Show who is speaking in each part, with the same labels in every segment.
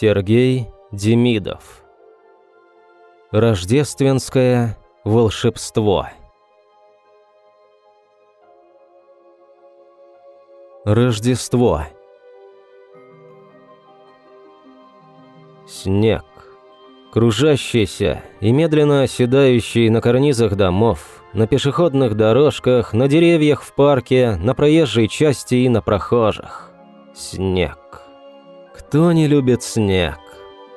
Speaker 1: Сергей Демидов. Рождественское волшебство. Рождество. Снег. Кружащийся и медленно оседающий на карнизах домов, на пешеходных дорожках, на деревьях в парке, на проезжей части и на прохожих. Снег. Кто не любит снег?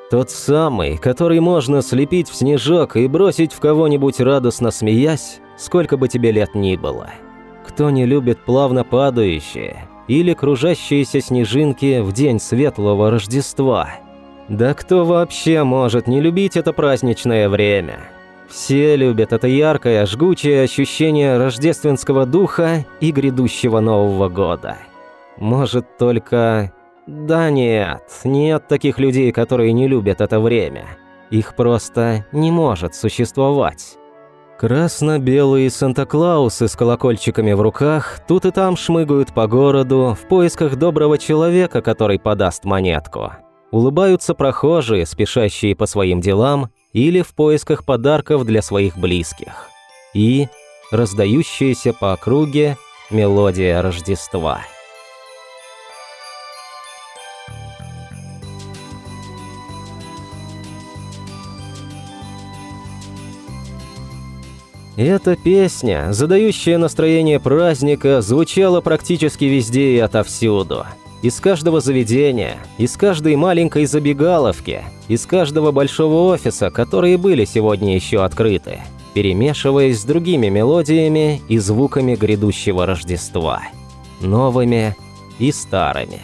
Speaker 1: Тот самый, который можно слепить в снежок и бросить в кого-нибудь радостно смеясь, сколько бы тебе лет ни было. Кто не любит плавно падающие или кружащиеся снежинки в день светлого Рождества? Да кто вообще может не любить это праздничное время? Все любят это яркое, жгучее ощущение рождественского духа и грядущего Нового года. Может, только да нет, нет таких людей, которые не любят это время. Их просто не может существовать. Красно-белые Санта-Клаусы с колокольчиками в руках тут и там шмыгают по городу в поисках доброго человека, который подаст монетку. Улыбаются прохожие, спешащие по своим делам или в поисках подарков для своих близких. И раздающаяся по округе мелодия Рождества. Эта песня, задающая настроение праздника, звучала практически везде и отовсюду. Из каждого заведения, из каждой маленькой забегаловки, из каждого большого офиса, которые были сегодня еще открыты, перемешиваясь с другими мелодиями и звуками грядущего Рождества. Новыми и старыми.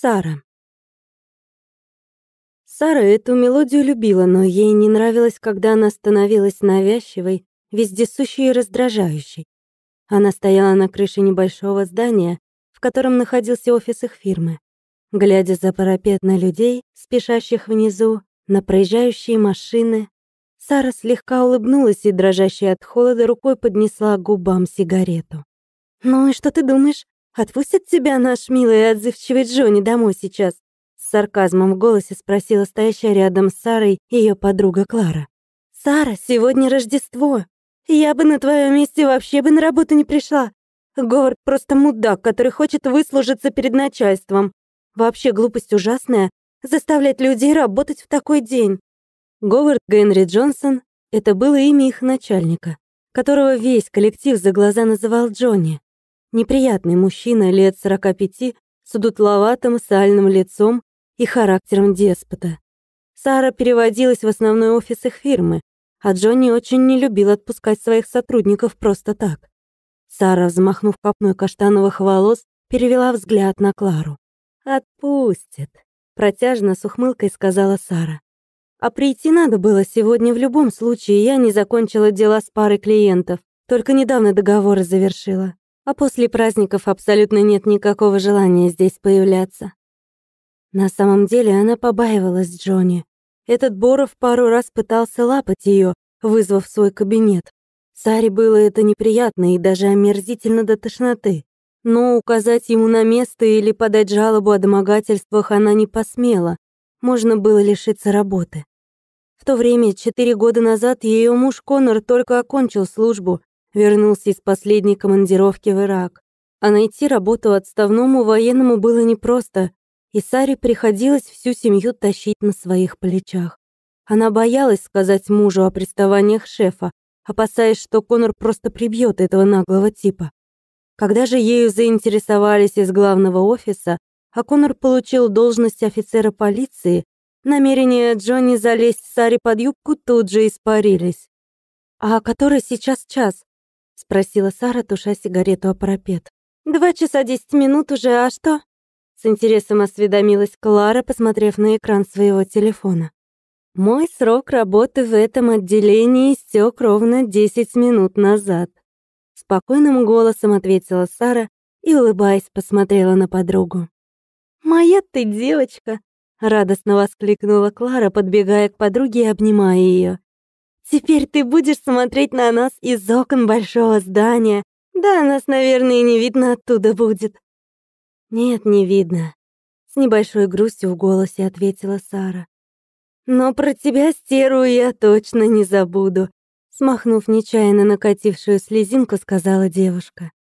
Speaker 2: Сара. Сара эту мелодию любила, но ей не нравилось, когда она становилась навязчивой, вездесущей и раздражающей. Она стояла на крыше небольшого здания, в котором находился офис их фирмы. Глядя за парапет на людей, спешащих внизу, на проезжающие машины, Сара слегка улыбнулась и, дрожащей от холода, рукой поднесла к губам сигарету. «Ну и что ты думаешь? «Отпустит тебя наш милый и отзывчивый Джонни домой сейчас?» С сарказмом в голосе спросила стоящая рядом с Сарой ее подруга Клара. «Сара, сегодня Рождество. Я бы на твоем месте вообще бы на работу не пришла. Говард просто мудак, который хочет выслужиться перед начальством. Вообще глупость ужасная — заставлять людей работать в такой день». Говард Генри Джонсон — это было имя их начальника, которого весь коллектив за глаза называл Джонни. Неприятный мужчина лет 45 с удутловатым сальным лицом и характером деспота. Сара переводилась в основной офис их фирмы, а Джонни очень не любил отпускать своих сотрудников просто так. Сара, взмахнув копной каштановых волос, перевела взгляд на Клару. «Отпустит», — протяжно с ухмылкой сказала Сара. «А прийти надо было сегодня в любом случае, я не закончила дела с парой клиентов, только недавно договоры завершила а после праздников абсолютно нет никакого желания здесь появляться. На самом деле она побаивалась Джонни. Этот Боров пару раз пытался лапать ее, вызвав свой кабинет. Саре было это неприятно и даже омерзительно до тошноты. Но указать ему на место или подать жалобу о домогательствах она не посмела. Можно было лишиться работы. В то время, четыре года назад, ее муж Конор только окончил службу вернулся из последней командировки в Ирак. А найти работу отставному военному было непросто, и Саре приходилось всю семью тащить на своих плечах. Она боялась сказать мужу о приставаниях шефа, опасаясь, что Конор просто прибьет этого наглого типа. Когда же ею заинтересовались из главного офиса, а Конор получил должность офицера полиции, намерения Джонни залезть Саре под юбку тут же испарились. «А который сейчас час?» — спросила Сара, туша сигарету о парапет. «Два часа десять минут уже, а что?» С интересом осведомилась Клара, посмотрев на экран своего телефона. «Мой срок работы в этом отделении истек ровно десять минут назад», спокойным голосом ответила Сара и, улыбаясь, посмотрела на подругу. «Моя ты девочка!» — радостно воскликнула Клара, подбегая к подруге и обнимая ее. Теперь ты будешь смотреть на нас из окон большого здания. Да, нас, наверное, не видно оттуда будет». «Нет, не видно», — с небольшой грустью в голосе ответила Сара. «Но про тебя, стеру, я точно не забуду», — смахнув нечаянно накатившую слезинку, сказала девушка.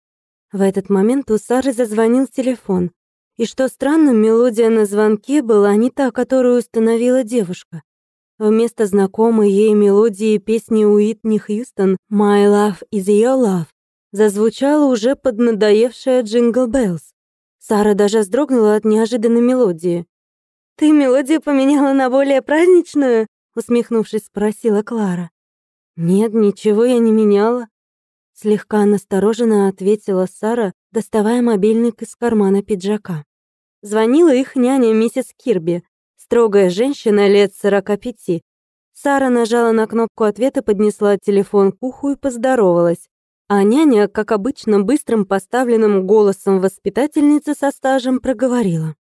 Speaker 2: В этот момент у Сары зазвонил телефон. И что странно, мелодия на звонке была не та, которую установила девушка. Вместо знакомой ей мелодии песни Уитни Хьюстон «My Love is Your Love» зазвучала уже поднадоевшая «Jingle Bells». Сара даже вздрогнула от неожиданной мелодии. «Ты мелодию поменяла на более праздничную?» усмехнувшись, спросила Клара. «Нет, ничего я не меняла», слегка настороженно ответила Сара, доставая мобильник из кармана пиджака. Звонила их няня миссис Кирби, Строгая женщина лет сорока пяти. Сара нажала на кнопку ответа, поднесла телефон к уху и поздоровалась. А няня, как обычно, быстрым поставленным голосом воспитательницы со стажем проговорила.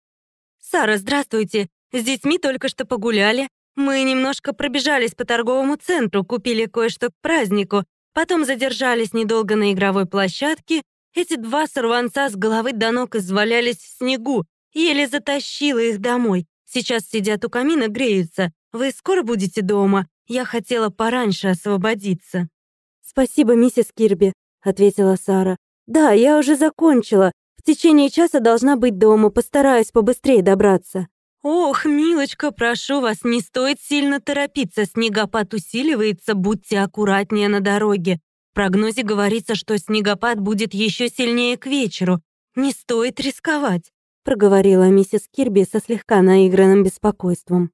Speaker 2: «Сара, здравствуйте. С детьми только что погуляли. Мы немножко пробежались по торговому центру, купили кое-что к празднику. Потом задержались недолго на игровой площадке. Эти два сорванца с головы до ног извалялись в снегу. Еле затащила их домой. Сейчас сидят у камина, греются. Вы скоро будете дома? Я хотела пораньше освободиться». «Спасибо, миссис Кирби», — ответила Сара. «Да, я уже закончила. В течение часа должна быть дома, постараюсь побыстрее добраться». «Ох, милочка, прошу вас, не стоит сильно торопиться, снегопад усиливается, будьте аккуратнее на дороге. В прогнозе говорится, что снегопад будет еще сильнее к вечеру. Не стоит рисковать проговорила миссис Кирби со слегка наигранным беспокойством.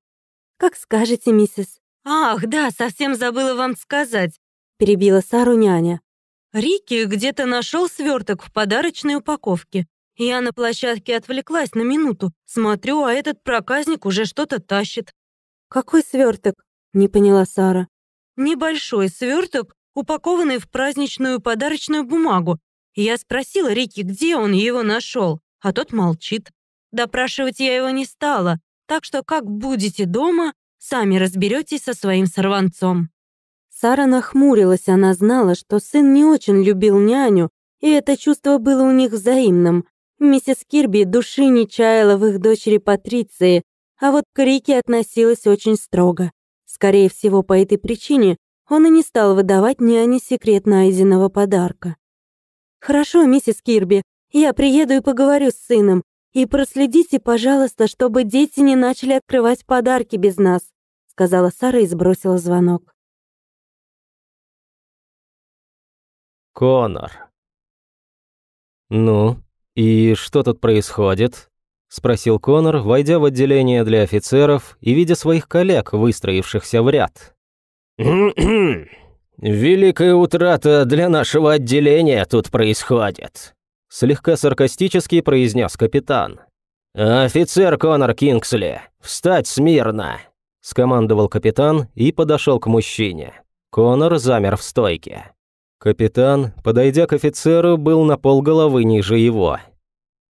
Speaker 2: «Как скажете, миссис». «Ах, да, совсем забыла вам сказать», — перебила Сару няня. «Рики где-то нашел сверток в подарочной упаковке. Я на площадке отвлеклась на минуту. Смотрю, а этот проказник уже что-то тащит». «Какой сверток? не поняла Сара. «Небольшой сверток, упакованный в праздничную подарочную бумагу. Я спросила Рики, где он его нашел а тот молчит. Допрашивать я его не стала, так что как будете дома, сами разберетесь со своим сорванцом». Сара нахмурилась, она знала, что сын не очень любил няню, и это чувство было у них взаимным. Миссис Кирби души не чаяла в их дочери Патриции, а вот к Рике относилась очень строго. Скорее всего, по этой причине он и не стал выдавать няне секрет найденного подарка. «Хорошо, миссис Кирби, я приеду и поговорю с сыном. И проследите, пожалуйста, чтобы дети не начали открывать подарки без нас», сказала Сара и сбросила звонок.
Speaker 1: Конор. «Ну, и что тут происходит?» — спросил Конор, войдя в отделение для офицеров и видя своих коллег, выстроившихся в ряд. «Великая утрата для нашего отделения тут происходит», слегка саркастически произнес капитан. «Офицер Конор Кингсли, встать смирно!» – скомандовал капитан и подошел к мужчине. Конор замер в стойке. Капитан, подойдя к офицеру, был на полголовы ниже его.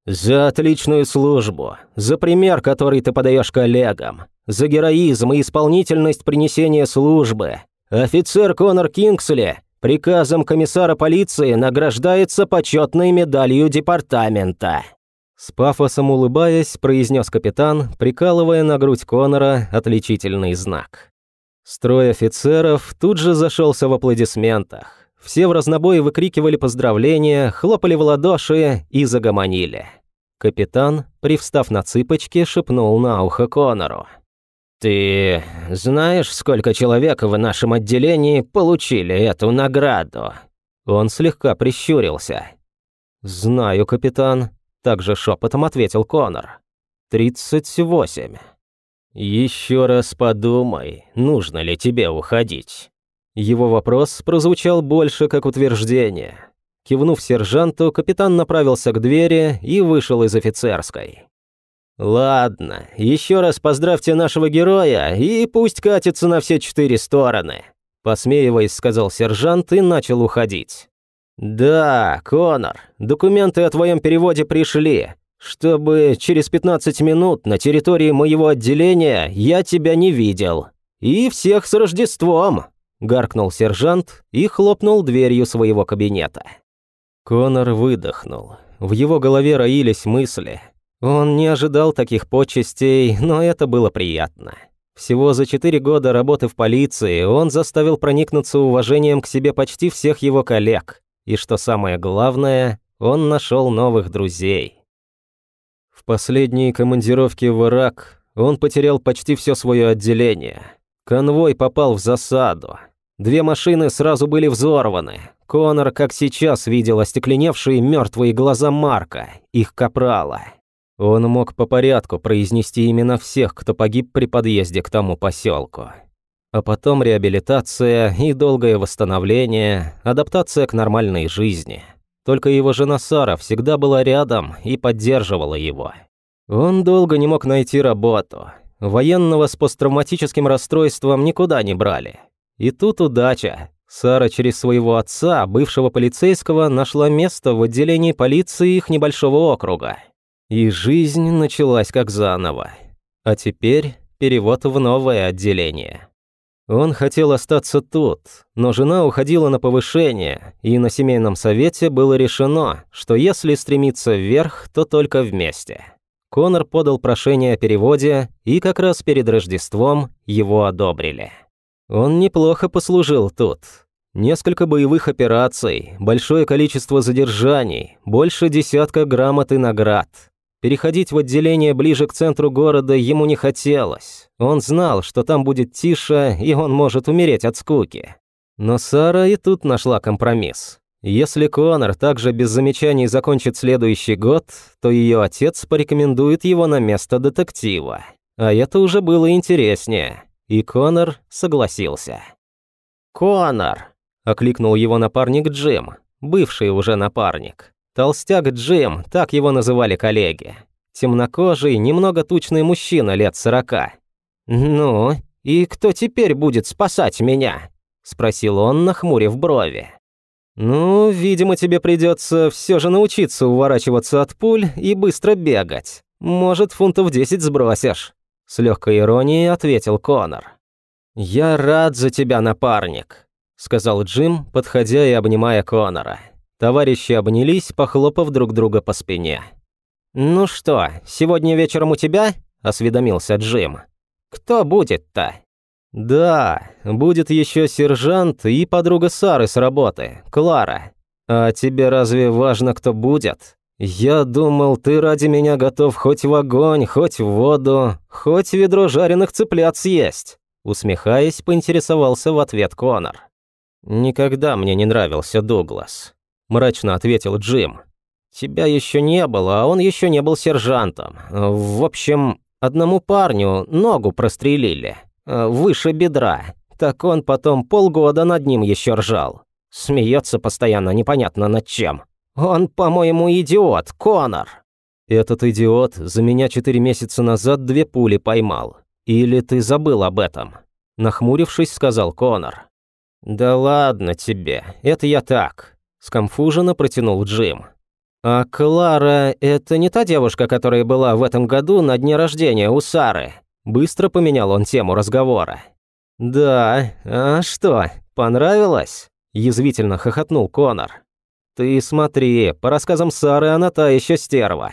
Speaker 1: «За отличную службу, за пример, который ты подаешь коллегам, за героизм и исполнительность принесения службы. Офицер Конор Кингсли Приказом комиссара полиции награждается почетной медалью департамента». С пафосом улыбаясь, произнес капитан, прикалывая на грудь Конора отличительный знак. Строй офицеров тут же зашелся в аплодисментах. Все в разнобой выкрикивали поздравления, хлопали в ладоши и загомонили. Капитан, привстав на цыпочки, шепнул на ухо Конору. «Ты знаешь, сколько человек в нашем отделении получили эту награду?» Он слегка прищурился. «Знаю, капитан», — также шепотом ответил Конор. «Тридцать восемь». «Еще раз подумай, нужно ли тебе уходить». Его вопрос прозвучал больше как утверждение. Кивнув сержанту, капитан направился к двери и вышел из офицерской. «Ладно, еще раз поздравьте нашего героя, и пусть катится на все четыре стороны», посмеиваясь, сказал сержант и начал уходить. «Да, Конор, документы о твоем переводе пришли, чтобы через 15 минут на территории моего отделения я тебя не видел. И всех с Рождеством!» гаркнул сержант и хлопнул дверью своего кабинета. Конор выдохнул. В его голове роились мысли. Он не ожидал таких почестей, но это было приятно. Всего за четыре года работы в полиции он заставил проникнуться уважением к себе почти всех его коллег. И что самое главное, он нашел новых друзей. В последней командировке в Ирак он потерял почти все свое отделение. Конвой попал в засаду. Две машины сразу были взорваны. Конор, как сейчас, видел остекленевшие мертвые глаза Марка, их капрала. Он мог по порядку произнести имена всех, кто погиб при подъезде к тому поселку. А потом реабилитация и долгое восстановление, адаптация к нормальной жизни. Только его жена Сара всегда была рядом и поддерживала его. Он долго не мог найти работу. Военного с посттравматическим расстройством никуда не брали. И тут удача. Сара через своего отца, бывшего полицейского, нашла место в отделении полиции их небольшого округа. И жизнь началась как заново. А теперь перевод в новое отделение. Он хотел остаться тут, но жена уходила на повышение, и на семейном совете было решено, что если стремиться вверх, то только вместе. Конор подал прошение о переводе, и как раз перед Рождеством его одобрили. Он неплохо послужил тут. Несколько боевых операций, большое количество задержаний, больше десятка грамот и наград. Переходить в отделение ближе к центру города ему не хотелось. Он знал, что там будет тише, и он может умереть от скуки. Но Сара и тут нашла компромисс. Если Конор также без замечаний закончит следующий год, то ее отец порекомендует его на место детектива. А это уже было интереснее. И Конор согласился. «Конор!» – окликнул его напарник Джим, бывший уже напарник. Толстяк Джим, так его называли коллеги. Темнокожий, немного тучный мужчина лет сорока. «Ну, и кто теперь будет спасать меня?» – спросил он, нахмурив брови. «Ну, видимо, тебе придется все же научиться уворачиваться от пуль и быстро бегать. Может, фунтов десять сбросишь». С легкой иронией ответил Конор. «Я рад за тебя, напарник», — сказал Джим, подходя и обнимая Конора. Товарищи обнялись, похлопав друг друга по спине. «Ну что, сегодня вечером у тебя?» — осведомился Джим. «Кто будет-то?» «Да, будет еще сержант и подруга Сары с работы, Клара. А тебе разве важно, кто будет?» «Я думал, ты ради меня готов хоть в огонь, хоть в воду, хоть ведро жареных цыплят съесть», усмехаясь, поинтересовался в ответ Конор. «Никогда мне не нравился Дуглас», мрачно ответил Джим. «Тебя еще не было, а он еще не был сержантом. В общем, одному парню ногу прострелили, выше бедра. Так он потом полгода над ним еще ржал. Смеется постоянно непонятно над чем. «Он, по-моему, идиот, Конор!» «Этот идиот за меня четыре месяца назад две пули поймал. Или ты забыл об этом?» Нахмурившись, сказал Конор. «Да ладно тебе, это я так», – скомфуженно протянул Джим. «А Клара – это не та девушка, которая была в этом году на дне рождения у Сары?» Быстро поменял он тему разговора. «Да, а что, понравилось?» – язвительно хохотнул Конор. Ты смотри, по рассказам Сары, она та еще стерва.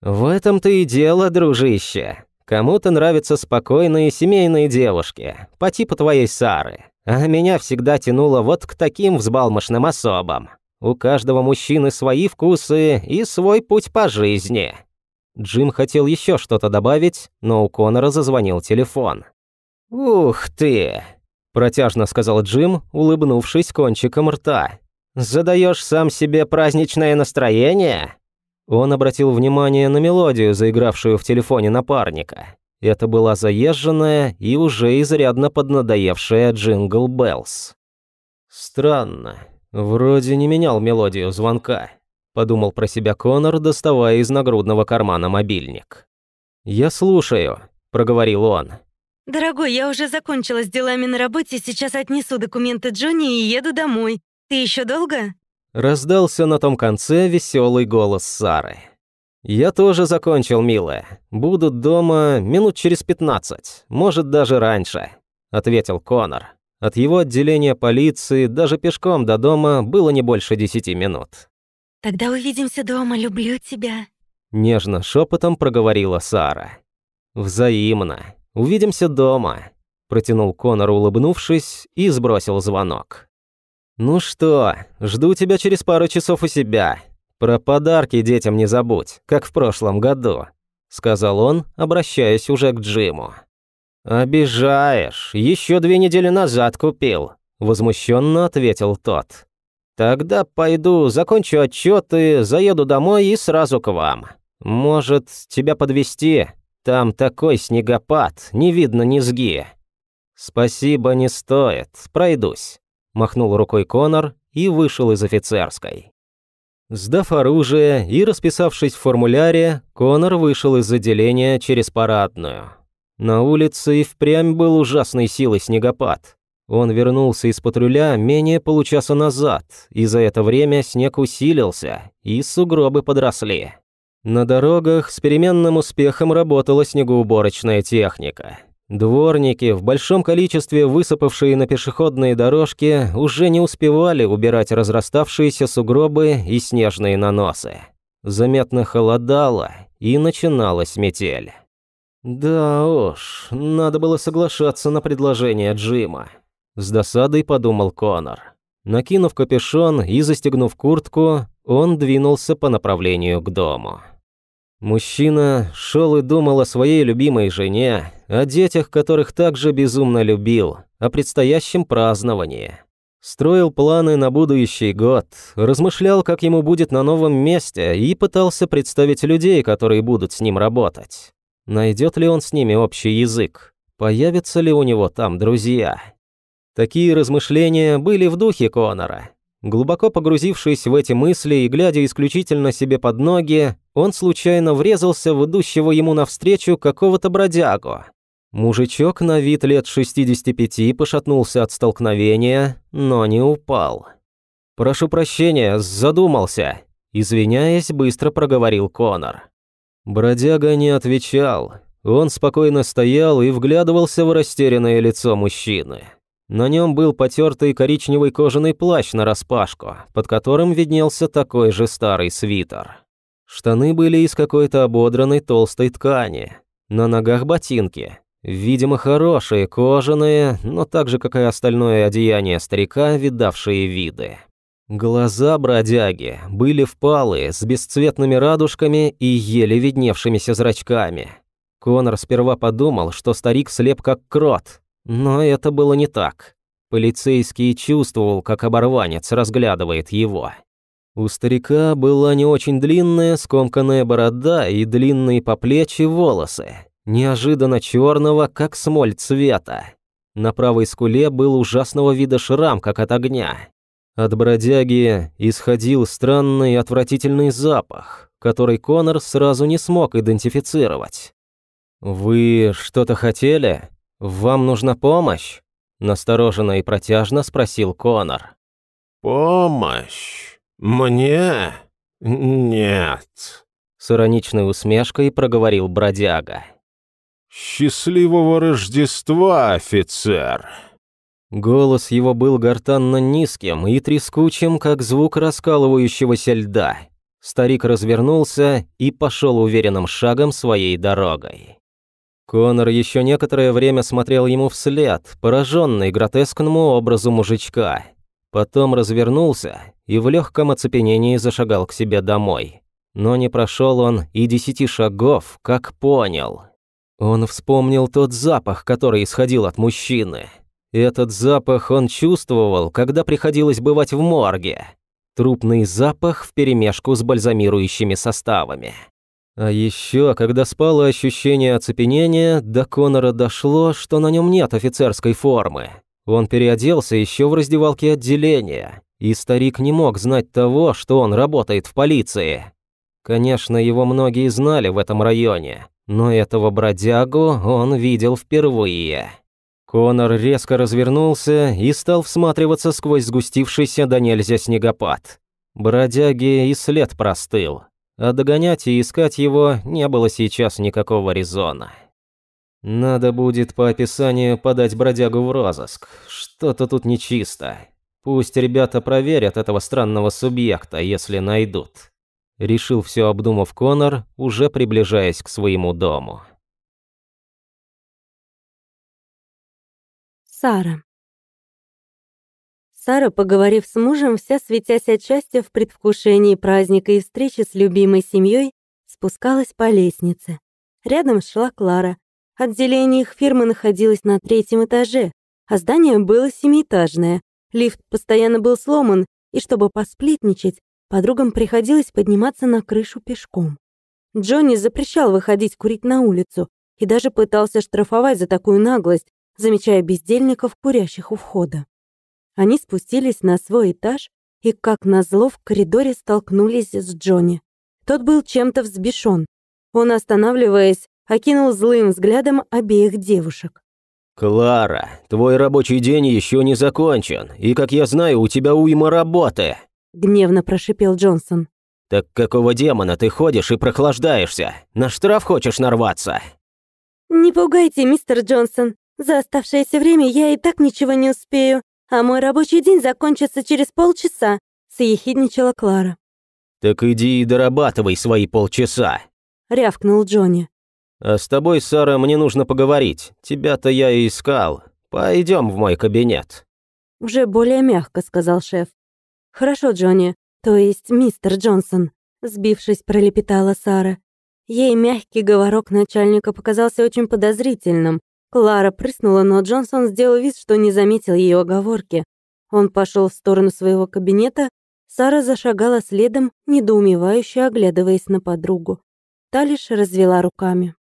Speaker 1: В этом-то и дело, дружище. Кому-то нравятся спокойные семейные девушки, по типу твоей Сары. А меня всегда тянуло вот к таким взбалмошным особам. У каждого мужчины свои вкусы и свой путь по жизни. Джим хотел еще что-то добавить, но у Конора зазвонил телефон. «Ух ты!» – протяжно сказал Джим, улыбнувшись кончиком рта. Задаешь сам себе праздничное настроение?» Он обратил внимание на мелодию, заигравшую в телефоне напарника. Это была заезженная и уже изрядно поднадоевшая «Jingle Bells». «Странно. Вроде не менял мелодию звонка», – подумал про себя Конор, доставая из нагрудного кармана мобильник. «Я слушаю», – проговорил он.
Speaker 2: «Дорогой, я уже закончила с делами на работе, сейчас отнесу документы Джонни и еду домой. «Ты еще долго?»
Speaker 1: Раздался на том конце веселый голос Сары. «Я тоже закончил, милая. Буду дома минут через пятнадцать, может, даже раньше», — ответил Конор. От его отделения полиции даже пешком до дома было не больше десяти минут.
Speaker 2: «Тогда увидимся дома, люблю тебя», —
Speaker 1: нежно шепотом проговорила Сара. «Взаимно. Увидимся дома», — протянул Конор, улыбнувшись, и сбросил звонок. «Ну что, жду тебя через пару часов у себя. Про подарки детям не забудь, как в прошлом году», — сказал он, обращаясь уже к Джиму. «Обижаешь. Еще две недели назад купил», — возмущенно ответил тот. «Тогда пойду, закончу отчеты, заеду домой и сразу к вам. Может, тебя подвести? Там такой снегопад, не видно низги». «Спасибо, не стоит. Пройдусь» махнул рукой Конор и вышел из офицерской. Сдав оружие и расписавшись в формуляре, Конор вышел из отделения через парадную. На улице и впрямь был ужасной силой снегопад. Он вернулся из патруля менее получаса назад, и за это время снег усилился, и сугробы подросли. На дорогах с переменным успехом работала снегоуборочная техника. Дворники, в большом количестве высыпавшие на пешеходные дорожки, уже не успевали убирать разраставшиеся сугробы и снежные наносы. Заметно холодало, и начиналась метель. Да уж, надо было соглашаться на предложение Джима. С досадой подумал Конор. Накинув капюшон и застегнув куртку, он двинулся по направлению к дому. Мужчина шел и думал о своей любимой жене, о детях, которых также безумно любил, о предстоящем праздновании. Строил планы на будущий год, размышлял, как ему будет на новом месте, и пытался представить людей, которые будут с ним работать. Найдет ли он с ними общий язык? Появятся ли у него там друзья? Такие размышления были в духе Конора. Глубоко погрузившись в эти мысли и глядя исключительно себе под ноги, он случайно врезался в идущего ему навстречу какого-то бродягу. Мужичок на вид лет 65 пошатнулся от столкновения, но не упал. «Прошу прощения, задумался», – извиняясь, быстро проговорил Конор. Бродяга не отвечал. Он спокойно стоял и вглядывался в растерянное лицо мужчины. На нем был потертый коричневый кожаный плащ нараспашку, под которым виднелся такой же старый свитер. Штаны были из какой-то ободранной толстой ткани. На ногах ботинки. Видимо, хорошие, кожаные, но так же, как и остальное одеяние старика, видавшие виды. Глаза бродяги были впалые, с бесцветными радужками и еле видневшимися зрачками. Конор сперва подумал, что старик слеп как крот, но это было не так. Полицейский чувствовал, как оборванец разглядывает его. У старика была не очень длинная скомканная борода и длинные по плечи волосы, неожиданно черного, как смоль цвета. На правой скуле был ужасного вида шрам, как от огня. От бродяги исходил странный отвратительный запах, который Конор сразу не смог идентифицировать. «Вы что-то хотели?» «Вам нужна помощь?» – настороженно и протяжно спросил Конор.
Speaker 3: «Помощь? Мне? Нет», –
Speaker 1: с ироничной усмешкой проговорил бродяга.
Speaker 3: «Счастливого Рождества, офицер!»
Speaker 1: Голос его был гортанно низким и трескучим, как звук раскалывающегося льда. Старик развернулся и пошел уверенным шагом своей дорогой. Конор еще некоторое время смотрел ему вслед, пораженный гротескному образу мужичка. Потом развернулся и в легком оцепенении зашагал к себе домой. Но не прошел он и десяти шагов, как понял. Он вспомнил тот запах, который исходил от мужчины. Этот запах он чувствовал, когда приходилось бывать в морге. Трупный запах вперемешку с бальзамирующими составами. А еще, когда спало ощущение оцепенения, до Конора дошло, что на нем нет офицерской формы. Он переоделся еще в раздевалке отделения, и старик не мог знать того, что он работает в полиции. Конечно, его многие знали в этом районе, но этого бродягу он видел впервые. Конор резко развернулся и стал всматриваться сквозь сгустившийся до нельзя снегопад. Бродяги и след простыл а догонять и искать его не было сейчас никакого резона. Надо будет по описанию подать бродягу в розыск. Что-то тут нечисто. Пусть ребята проверят этого странного субъекта, если найдут. Решил все обдумав Конор, уже приближаясь к своему дому.
Speaker 2: Сара. Сара, поговорив с мужем, вся светясь от счастья в предвкушении праздника и встречи с любимой семьей, спускалась по лестнице. Рядом шла Клара. Отделение их фирмы находилось на третьем этаже, а здание было семиэтажное. Лифт постоянно был сломан, и чтобы посплетничать, подругам приходилось подниматься на крышу пешком. Джонни запрещал выходить курить на улицу и даже пытался штрафовать за такую наглость, замечая бездельников, курящих у входа. Они спустились на свой этаж и, как назло, в коридоре столкнулись с Джонни. Тот был чем-то взбешен. Он, останавливаясь, окинул злым взглядом обеих девушек.
Speaker 1: «Клара, твой рабочий день еще не закончен, и, как я знаю, у тебя уйма работы!»
Speaker 2: Гневно прошипел Джонсон.
Speaker 1: «Так какого демона ты ходишь и прохлаждаешься? На штраф хочешь нарваться?»
Speaker 2: «Не пугайте, мистер Джонсон. За оставшееся время я и так ничего не успею, а мой рабочий день закончится через полчаса», — съехидничала Клара.
Speaker 1: «Так иди и дорабатывай свои полчаса», —
Speaker 2: рявкнул Джонни.
Speaker 1: «А с тобой, Сара, мне нужно поговорить. Тебя-то я и искал. Пойдем в мой кабинет».
Speaker 2: Уже более мягко сказал шеф. «Хорошо, Джонни, то есть мистер Джонсон», — сбившись, пролепетала Сара. Ей мягкий говорок начальника показался очень подозрительным, Клара прыснула, но Джонсон сделал вид, что не заметил ее оговорки. Он пошел в сторону своего кабинета, Сара зашагала следом, недоумевающе оглядываясь на подругу. Та лишь развела руками.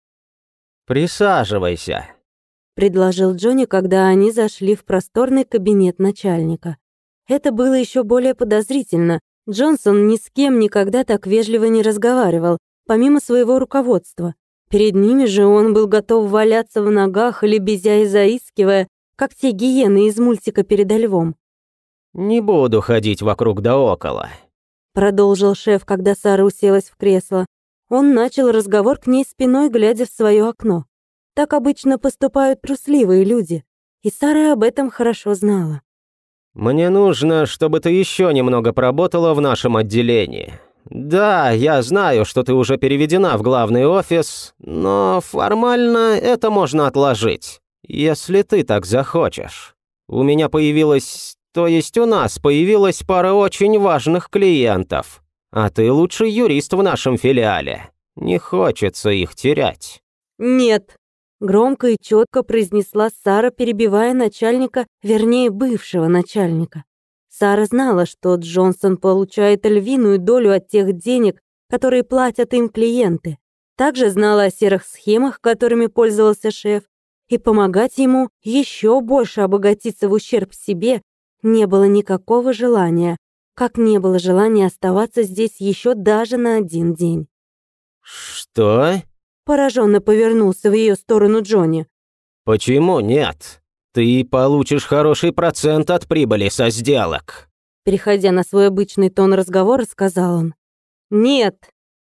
Speaker 1: «Присаживайся», —
Speaker 2: предложил Джонни, когда они зашли в просторный кабинет начальника. Это было еще более подозрительно. Джонсон ни с кем никогда так вежливо не разговаривал, помимо своего руководства. Перед ними же он был готов валяться в ногах, лебезя и заискивая, как те гиены из мультика перед львом.
Speaker 1: «Не буду ходить вокруг да около», —
Speaker 2: продолжил шеф, когда Сара уселась в кресло. Он начал разговор к ней спиной, глядя в свое окно. Так обычно поступают трусливые люди, и Сара об этом хорошо знала.
Speaker 1: «Мне нужно, чтобы ты еще немного поработала в нашем отделении. «Да, я знаю, что ты уже переведена в главный офис, но формально это можно отложить, если ты так захочешь. У меня появилась, то есть у нас появилась пара очень важных клиентов, а ты лучший юрист в нашем филиале. Не хочется их терять».
Speaker 2: «Нет», — громко и четко произнесла Сара, перебивая начальника, вернее, бывшего начальника. Сара знала, что Джонсон получает львиную долю от тех денег, которые платят им клиенты. Также знала о серых схемах, которыми пользовался шеф, и помогать ему еще больше обогатиться в ущерб себе не было никакого желания, как не было желания оставаться здесь еще даже на один день.
Speaker 1: «Что?»
Speaker 2: Пораженно повернулся в ее сторону Джонни.
Speaker 1: «Почему нет?» Ты получишь хороший процент от прибыли со сделок.
Speaker 2: Переходя на свой обычный тон разговора, сказал он. Нет,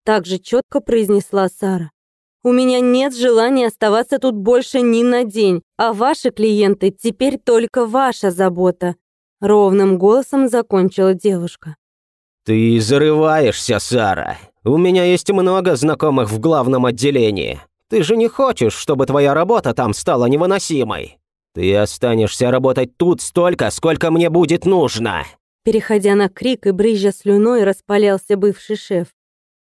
Speaker 2: также четко произнесла Сара. У меня нет желания оставаться тут больше ни на день, а ваши клиенты теперь только ваша забота. Ровным голосом закончила девушка.
Speaker 1: Ты зарываешься, Сара. У меня есть много знакомых в главном отделении. Ты же не хочешь, чтобы твоя работа там стала невыносимой. «Ты останешься работать тут столько, сколько мне будет нужно!»
Speaker 2: Переходя на крик и брызжа слюной, распалялся бывший шеф.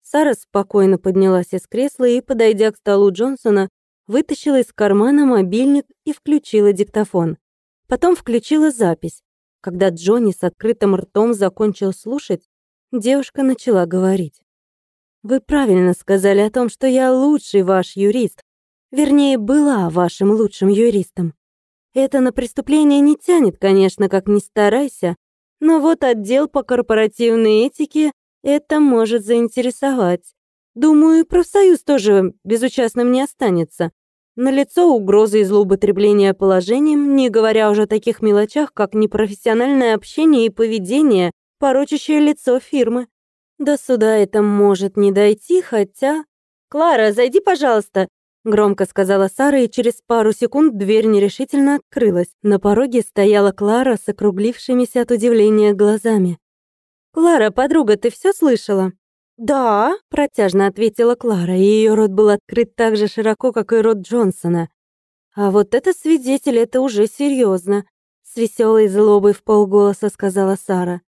Speaker 2: Сара спокойно поднялась из кресла и, подойдя к столу Джонсона, вытащила из кармана мобильник и включила диктофон. Потом включила запись. Когда Джонни с открытым ртом закончил слушать, девушка начала говорить. «Вы правильно сказали о том, что я лучший ваш юрист. Вернее, была вашим лучшим юристом. Это на преступление не тянет, конечно, как ни старайся, но вот отдел по корпоративной этике это может заинтересовать. Думаю, профсоюз тоже безучастным не останется. Налицо угрозы и злоупотребления положением, не говоря уже о таких мелочах, как непрофессиональное общение и поведение, порочащее лицо фирмы. До суда это может не дойти, хотя... «Клара, зайди, пожалуйста!» Громко сказала Сара, и через пару секунд дверь нерешительно открылась. На пороге стояла Клара с округлившимися от удивления глазами. «Клара, подруга, ты все слышала?» «Да», — протяжно ответила Клара, и ее рот был открыт так же широко, как и рот Джонсона. «А вот это свидетель, это уже серьезно, с веселой злобой в полголоса сказала Сара.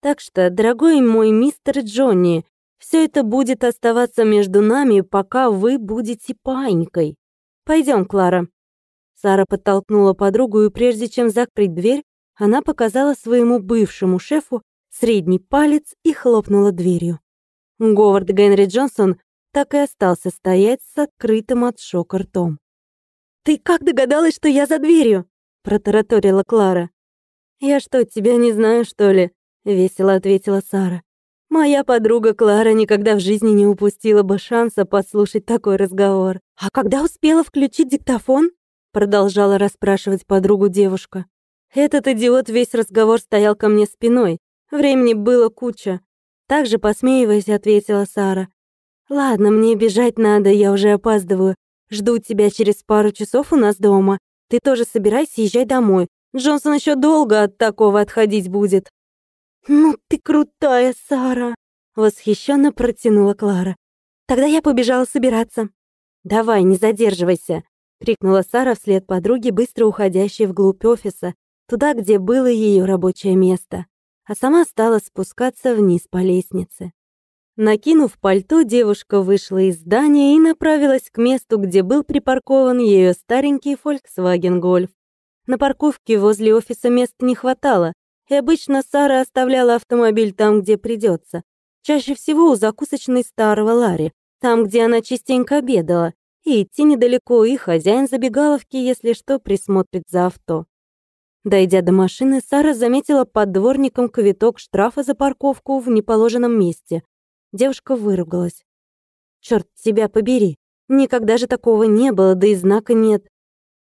Speaker 2: «Так что, дорогой мой мистер Джонни, все это будет оставаться между нами, пока вы будете панькой. Пойдем, Клара». Сара подтолкнула подругу, и прежде чем закрыть дверь, она показала своему бывшему шефу средний палец и хлопнула дверью. Говард Генри Джонсон так и остался стоять с открытым от шока ртом. «Ты как догадалась, что я за дверью?» — протараторила Клара. «Я что, тебя не знаю, что ли?» — весело ответила Сара. Моя подруга Клара никогда в жизни не упустила бы шанса послушать такой разговор. «А когда успела включить диктофон?» Продолжала расспрашивать подругу девушка. Этот идиот весь разговор стоял ко мне спиной. Времени было куча. Также, посмеиваясь, ответила Сара. «Ладно, мне бежать надо, я уже опаздываю. Жду тебя через пару часов у нас дома. Ты тоже собирайся, езжай домой. Джонсон еще долго от такого отходить будет». «Ну ты крутая, Сара!» — восхищенно протянула Клара. «Тогда я побежала собираться». «Давай, не задерживайся!» — крикнула Сара вслед подруге, быстро уходящей вглубь офиса, туда, где было ее рабочее место, а сама стала спускаться вниз по лестнице. Накинув пальто, девушка вышла из здания и направилась к месту, где был припаркован ее старенький Volkswagen Golf. На парковке возле офиса мест не хватало, и обычно Сара оставляла автомобиль там, где придется. Чаще всего у закусочной старого Ларри, там, где она частенько обедала, и идти недалеко, и хозяин забегаловки, если что, присмотрит за авто. Дойдя до машины, Сара заметила под дворником квиток штрафа за парковку в неположенном месте. Девушка выругалась. «Чёрт тебя побери! Никогда же такого не было, да и знака нет!»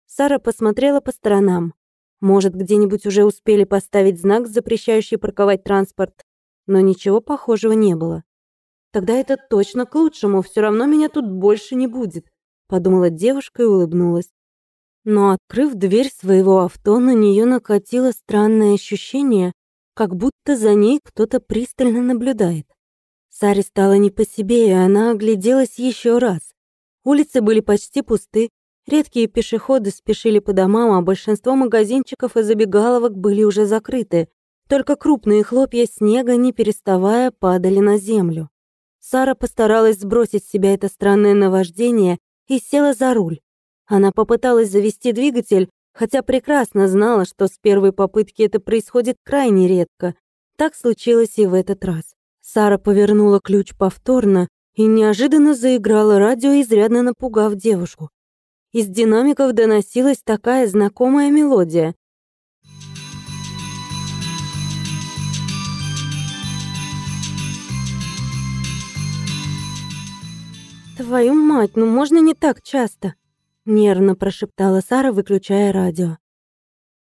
Speaker 2: Сара посмотрела по сторонам. Может, где-нибудь уже успели поставить знак, запрещающий парковать транспорт, но ничего похожего не было. Тогда это точно к лучшему, все равно меня тут больше не будет, подумала девушка и улыбнулась. Но открыв дверь своего авто, на нее накатило странное ощущение, как будто за ней кто-то пристально наблюдает. Саре стало не по себе, и она огляделась еще раз. Улицы были почти пусты, Редкие пешеходы спешили по домам, а большинство магазинчиков и забегаловок были уже закрыты. Только крупные хлопья снега, не переставая, падали на землю. Сара постаралась сбросить с себя это странное наваждение и села за руль. Она попыталась завести двигатель, хотя прекрасно знала, что с первой попытки это происходит крайне редко. Так случилось и в этот раз. Сара повернула ключ повторно и неожиданно заиграла радио, изрядно напугав девушку. Из динамиков доносилась такая знакомая мелодия. «Твою мать, ну можно не так часто?» — нервно прошептала Сара, выключая радио.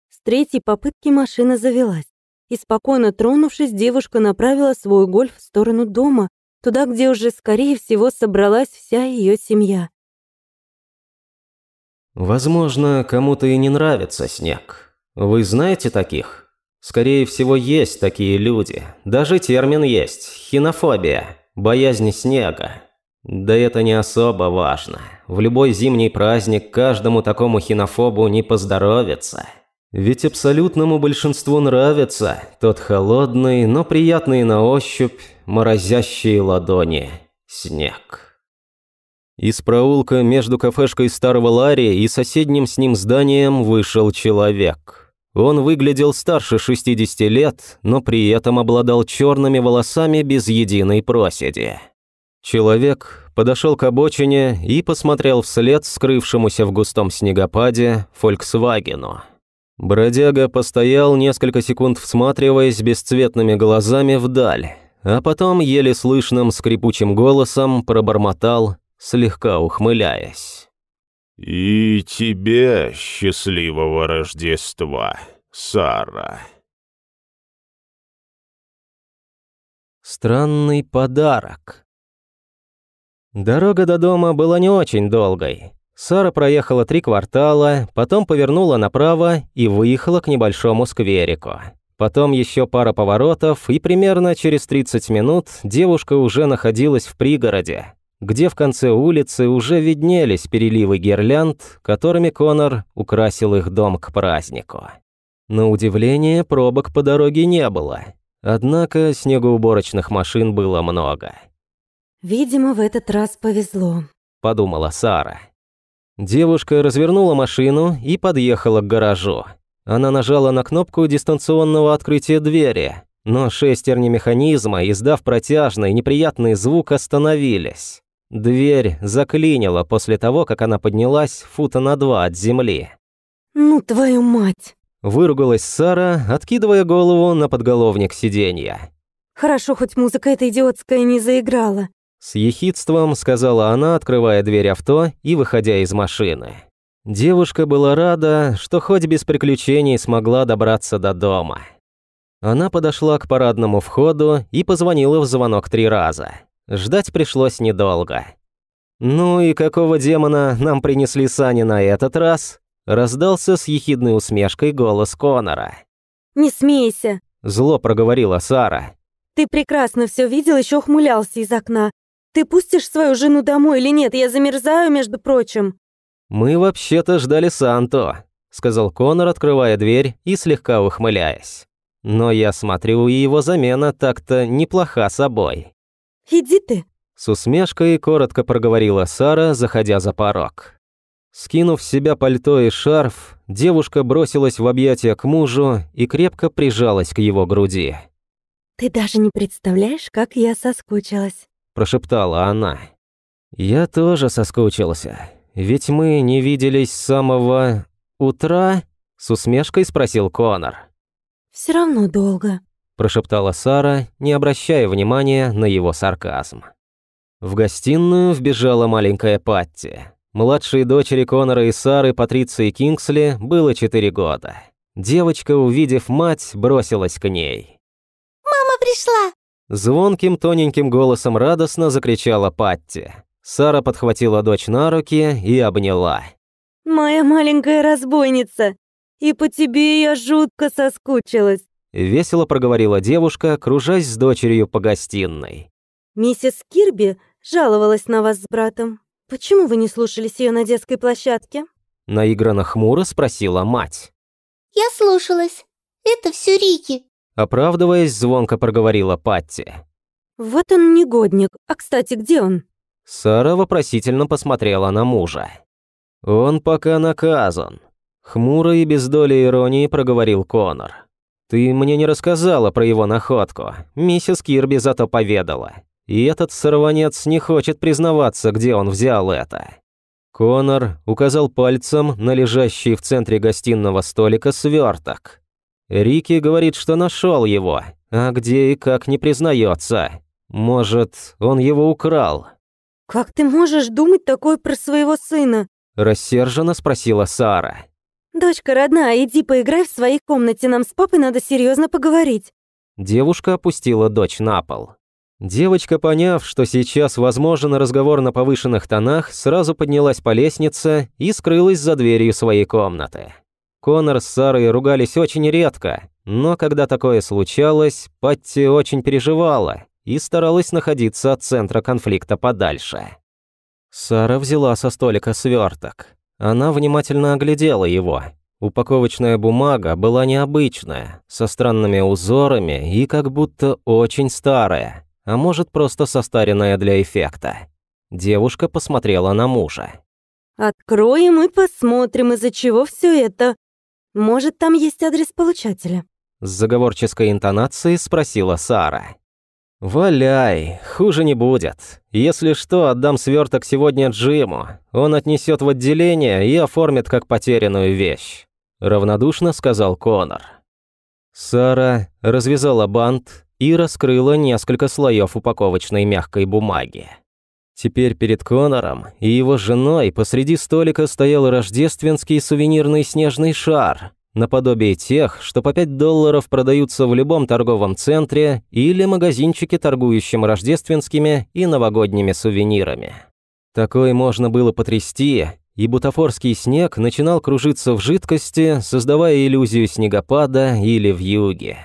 Speaker 2: С третьей попытки машина завелась, и спокойно тронувшись, девушка направила свой гольф в сторону дома, туда, где уже, скорее всего, собралась вся ее семья.
Speaker 1: Возможно, кому-то и не нравится снег. Вы знаете таких? Скорее всего, есть такие люди. Даже термин есть – хинофобия, боязнь снега. Да это не особо важно. В любой зимний праздник каждому такому хинофобу не поздоровится. Ведь абсолютному большинству нравится тот холодный, но приятный на ощупь, морозящие ладони снег. Из проулка между кафешкой Старого Ларри и соседним с ним зданием вышел человек. Он выглядел старше 60 лет, но при этом обладал черными волосами без единой проседи. Человек подошел к обочине и посмотрел вслед скрывшемуся в густом снегопаде «Фольксвагену». Бродяга постоял несколько секунд, всматриваясь бесцветными глазами вдаль, а потом еле слышным скрипучим голосом пробормотал слегка ухмыляясь.
Speaker 3: «И тебе счастливого Рождества, Сара!»
Speaker 1: Странный подарок. Дорога до дома была не очень долгой. Сара проехала три квартала, потом повернула направо и выехала к небольшому скверику. Потом еще пара поворотов, и примерно через 30 минут девушка уже находилась в пригороде, где в конце улицы уже виднелись переливы гирлянд, которыми Конор украсил их дом к празднику. На удивление, пробок по дороге не было. Однако снегоуборочных машин было много.
Speaker 2: «Видимо, в этот раз повезло», —
Speaker 1: подумала Сара. Девушка развернула машину и подъехала к гаражу. Она нажала на кнопку дистанционного открытия двери, но шестерни механизма, издав протяжный неприятный звук, остановились. Дверь заклинила после того, как она поднялась фута на два от земли.
Speaker 2: «Ну, твою мать!»
Speaker 1: Выругалась Сара, откидывая голову на подголовник сиденья.
Speaker 2: «Хорошо, хоть музыка эта идиотская не заиграла.
Speaker 1: С ехидством сказала она, открывая дверь авто и выходя из машины. Девушка была рада, что хоть без приключений смогла добраться до дома. Она подошла к парадному входу и позвонила в звонок три раза. Ждать пришлось недолго. «Ну и какого демона нам принесли сани на этот раз?» Раздался с ехидной усмешкой голос Конора.
Speaker 2: «Не смейся!»
Speaker 1: Зло проговорила Сара.
Speaker 2: «Ты прекрасно все видел, еще ухмылялся из окна. Ты пустишь свою жену домой или нет? Я замерзаю, между прочим».
Speaker 1: «Мы вообще-то ждали Санто», — сказал Конор, открывая дверь и слегка ухмыляясь. «Но я смотрю, и его замена так-то неплоха собой».
Speaker 2: «Иди ты», —
Speaker 1: с усмешкой коротко проговорила Сара, заходя за порог. Скинув с себя пальто и шарф, девушка бросилась в объятия к мужу и крепко прижалась к его груди.
Speaker 2: «Ты даже не представляешь, как я соскучилась»
Speaker 1: прошептала она. «Я тоже соскучился. Ведь мы не виделись с самого утра?» С усмешкой спросил Конор.
Speaker 2: «Все равно долго»,
Speaker 1: прошептала Сара, не обращая внимания на его сарказм. В гостиную вбежала маленькая Патти. Младшей дочери Конора и Сары, Патриции Кингсли, было четыре года. Девочка, увидев мать, бросилась к ней.
Speaker 4: «Мама пришла!»
Speaker 1: Звонким тоненьким голосом радостно закричала Патти. Сара подхватила дочь на руки и обняла.
Speaker 2: «Моя маленькая разбойница! И по тебе я жутко соскучилась!»
Speaker 1: Весело проговорила девушка, кружась с дочерью по гостиной.
Speaker 2: «Миссис Кирби жаловалась на вас с братом. Почему вы не слушались ее на детской площадке?»
Speaker 1: Наигранно хмуро спросила мать.
Speaker 4: «Я слушалась. Это все Рики»,
Speaker 1: Оправдываясь, звонко проговорила Патти.
Speaker 2: «Вот он негодник. А, кстати, где он?»
Speaker 1: Сара вопросительно посмотрела на мужа. «Он пока наказан», — хмуро и без доли иронии проговорил Конор. «Ты мне не рассказала про его находку. Миссис Кирби зато поведала. И этот сорванец не хочет признаваться, где он взял это». Конор указал пальцем на лежащий в центре гостиного столика сверток. Рики говорит, что нашел его, а где и как не признается. Может, он его украл.
Speaker 2: «Как ты можешь думать такое про своего сына?»
Speaker 1: Рассерженно спросила Сара.
Speaker 2: «Дочка родная, иди поиграй в своей комнате, нам с папой надо серьезно поговорить».
Speaker 1: Девушка опустила дочь на пол. Девочка, поняв, что сейчас возможен разговор на повышенных тонах, сразу поднялась по лестнице и скрылась за дверью своей комнаты. Конор с Сарой ругались очень редко, но когда такое случалось, Патти очень переживала и старалась находиться от центра конфликта подальше. Сара взяла со столика сверток. Она внимательно оглядела его. Упаковочная бумага была необычная, со странными узорами и как будто очень старая, а может просто состаренная для эффекта. Девушка посмотрела на мужа.
Speaker 2: «Откроем и посмотрим, из-за чего все это. Может, там есть адрес получателя?»
Speaker 1: С заговорческой интонацией спросила Сара. «Валяй, хуже не будет. Если что, отдам сверток сегодня Джиму. Он отнесет в отделение и оформит как потерянную вещь», — равнодушно сказал Конор. Сара развязала бант и раскрыла несколько слоев упаковочной мягкой бумаги. Теперь перед Конором и его женой посреди столика стоял рождественский сувенирный снежный шар, наподобие тех, что по 5 долларов продаются в любом торговом центре или магазинчике, торгующем рождественскими и новогодними сувенирами. Такой можно было потрясти, и бутафорский снег начинал кружиться в жидкости, создавая иллюзию снегопада или вьюги.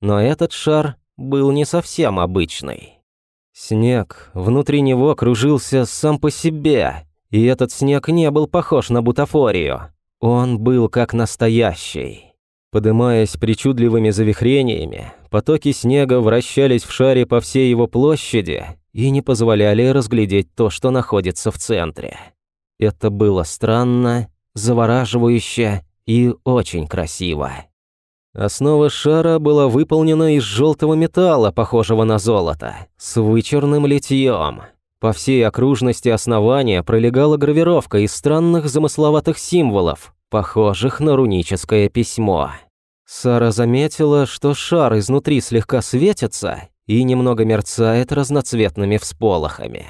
Speaker 1: Но этот шар был не совсем обычный. Снег внутри него кружился сам по себе, и этот снег не был похож на бутафорию. Он был как настоящий. Подымаясь причудливыми завихрениями, потоки снега вращались в шаре по всей его площади и не позволяли разглядеть то, что находится в центре. Это было странно, завораживающе и очень красиво. Основа шара была выполнена из желтого металла, похожего на золото, с вычурным литьем. По всей окружности основания пролегала гравировка из странных замысловатых символов, похожих на руническое письмо. Сара заметила, что шар изнутри слегка светится и немного мерцает разноцветными всполохами.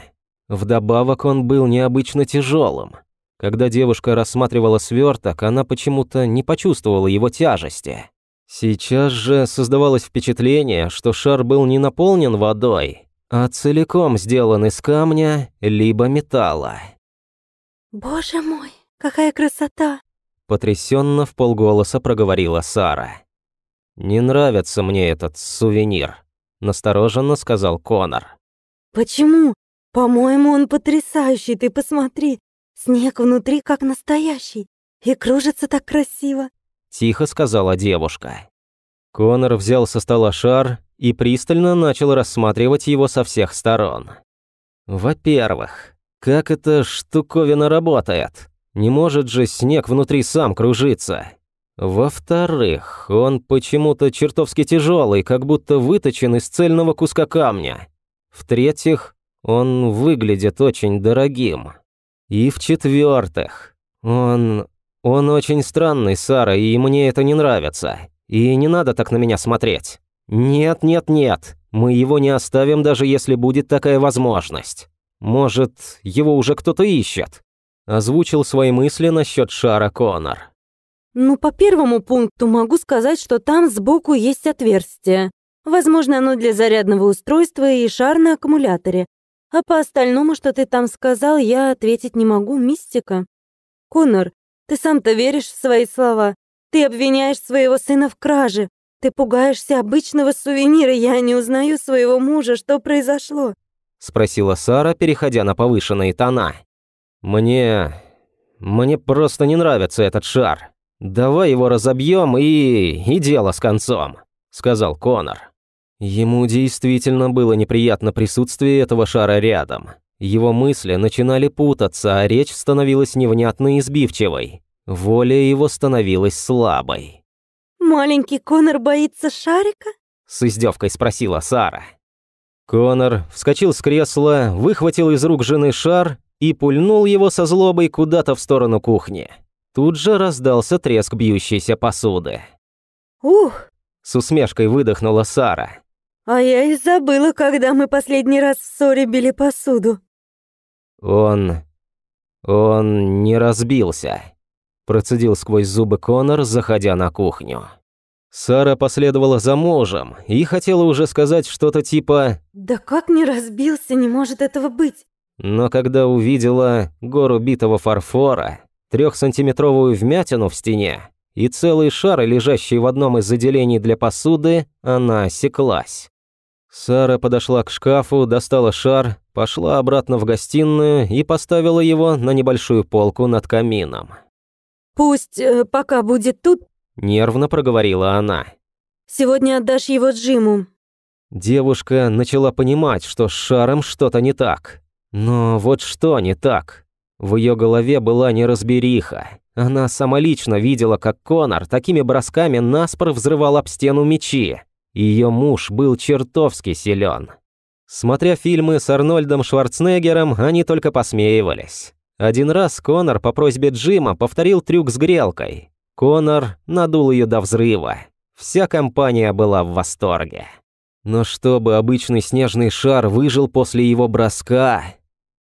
Speaker 1: Вдобавок он был необычно тяжелым. Когда девушка рассматривала сверток, она почему-то не почувствовала его тяжести. Сейчас же создавалось впечатление, что шар был не наполнен водой, а целиком сделан из камня либо металла.
Speaker 2: «Боже мой, какая красота!»
Speaker 1: Потрясенно в полголоса проговорила Сара. «Не нравится мне этот сувенир», – настороженно сказал Конор.
Speaker 2: «Почему? По-моему, он потрясающий, ты посмотри. Снег внутри как настоящий и кружится так красиво.
Speaker 1: Тихо сказала девушка. Конор взял со стола шар и пристально начал рассматривать его со всех сторон. Во-первых, как эта штуковина работает? Не может же снег внутри сам кружиться. Во-вторых, он почему-то чертовски тяжелый, как будто выточен из цельного куска камня. В-третьих, он выглядит очень дорогим. И в-четвертых, он... он очень странный, Сара, и мне это не нравится. И не надо так на меня смотреть. Нет, нет, нет. Мы его не оставим, даже если будет такая возможность. Может, его уже кто-то ищет. Озвучил свои мысли насчет шара Конор.
Speaker 2: Ну, по первому пункту могу сказать, что там сбоку есть отверстие. Возможно, оно для зарядного устройства и шар на аккумуляторе. А по остальному, что ты там сказал, я ответить не могу, мистика. Конор, ты сам-то веришь в свои слова? Ты обвиняешь своего сына в краже. Ты пугаешься обычного сувенира, я не узнаю своего мужа, что произошло?»
Speaker 1: Спросила Сара, переходя на повышенные тона. «Мне... мне просто не нравится этот шар. Давай его разобьем и... и дело с концом», — сказал Конор. Ему действительно было неприятно присутствие этого шара рядом. Его мысли начинали путаться, а речь становилась невнятной и сбивчивой. Воля его становилась слабой.
Speaker 2: «Маленький Конор боится шарика?»
Speaker 1: С издевкой спросила Сара. Конор вскочил с кресла, выхватил из рук жены шар и пульнул его со злобой куда-то в сторону кухни. Тут же раздался треск бьющейся посуды.
Speaker 2: «Ух!»
Speaker 1: С усмешкой выдохнула Сара.
Speaker 2: А я и забыла, когда мы последний раз в ссоре били посуду.
Speaker 1: Он... он не разбился. Процедил сквозь зубы Конор, заходя на кухню. Сара последовала за мужем и хотела уже сказать что-то типа
Speaker 2: «Да как не разбился, не может этого быть!»
Speaker 1: Но когда увидела гору битого фарфора, трехсантиметровую вмятину в стене и целый шар, лежащий в одном из отделений для посуды, она осеклась. Сара подошла к шкафу, достала шар, пошла обратно в гостиную и поставила его на небольшую полку над камином.
Speaker 2: «Пусть э, пока будет тут», —
Speaker 1: нервно проговорила она.
Speaker 2: «Сегодня отдашь его Джиму».
Speaker 1: Девушка начала понимать, что с шаром что-то не так. Но вот что не так? В ее голове была неразбериха. Она самолично видела, как Конор такими бросками наспор взрывал об стену мечи. Ее муж был чертовски силен. Смотря фильмы с Арнольдом Шварценеггером, они только посмеивались. Один раз Конор по просьбе Джима повторил трюк с грелкой. Конор надул ее до взрыва. Вся компания была в восторге. Но чтобы обычный снежный шар выжил после его броска,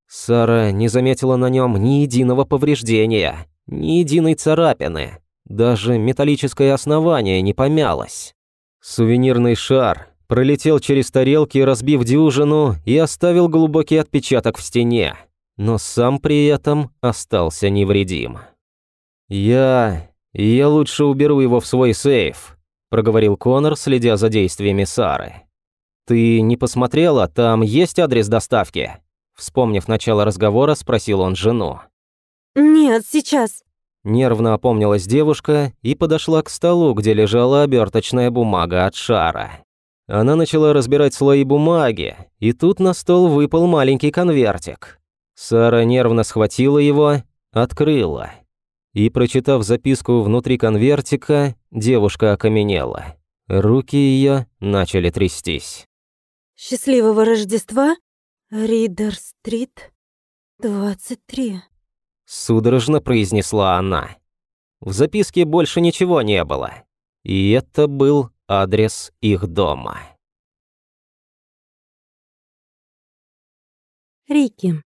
Speaker 1: Сара не заметила на нем ни единого повреждения, ни единой царапины. Даже металлическое основание не помялось. Сувенирный шар пролетел через тарелки, разбив дюжину, и оставил глубокий отпечаток в стене. Но сам при этом остался невредим. «Я... я лучше уберу его в свой сейф», – проговорил Конор, следя за действиями Сары. «Ты не посмотрела, там есть адрес доставки?» Вспомнив начало разговора, спросил он жену.
Speaker 2: «Нет, сейчас».
Speaker 1: Нервно опомнилась девушка и подошла к столу, где лежала оберточная бумага от шара. Она начала разбирать слои бумаги, и тут на стол выпал маленький конвертик. Сара нервно схватила его, открыла. И, прочитав записку внутри конвертика, девушка окаменела. Руки ее начали трястись.
Speaker 2: «Счастливого Рождества, Ридер-стрит, 23», —
Speaker 1: судорожно произнесла она. В записке больше ничего не было. И это был адрес их дома.
Speaker 2: Рики.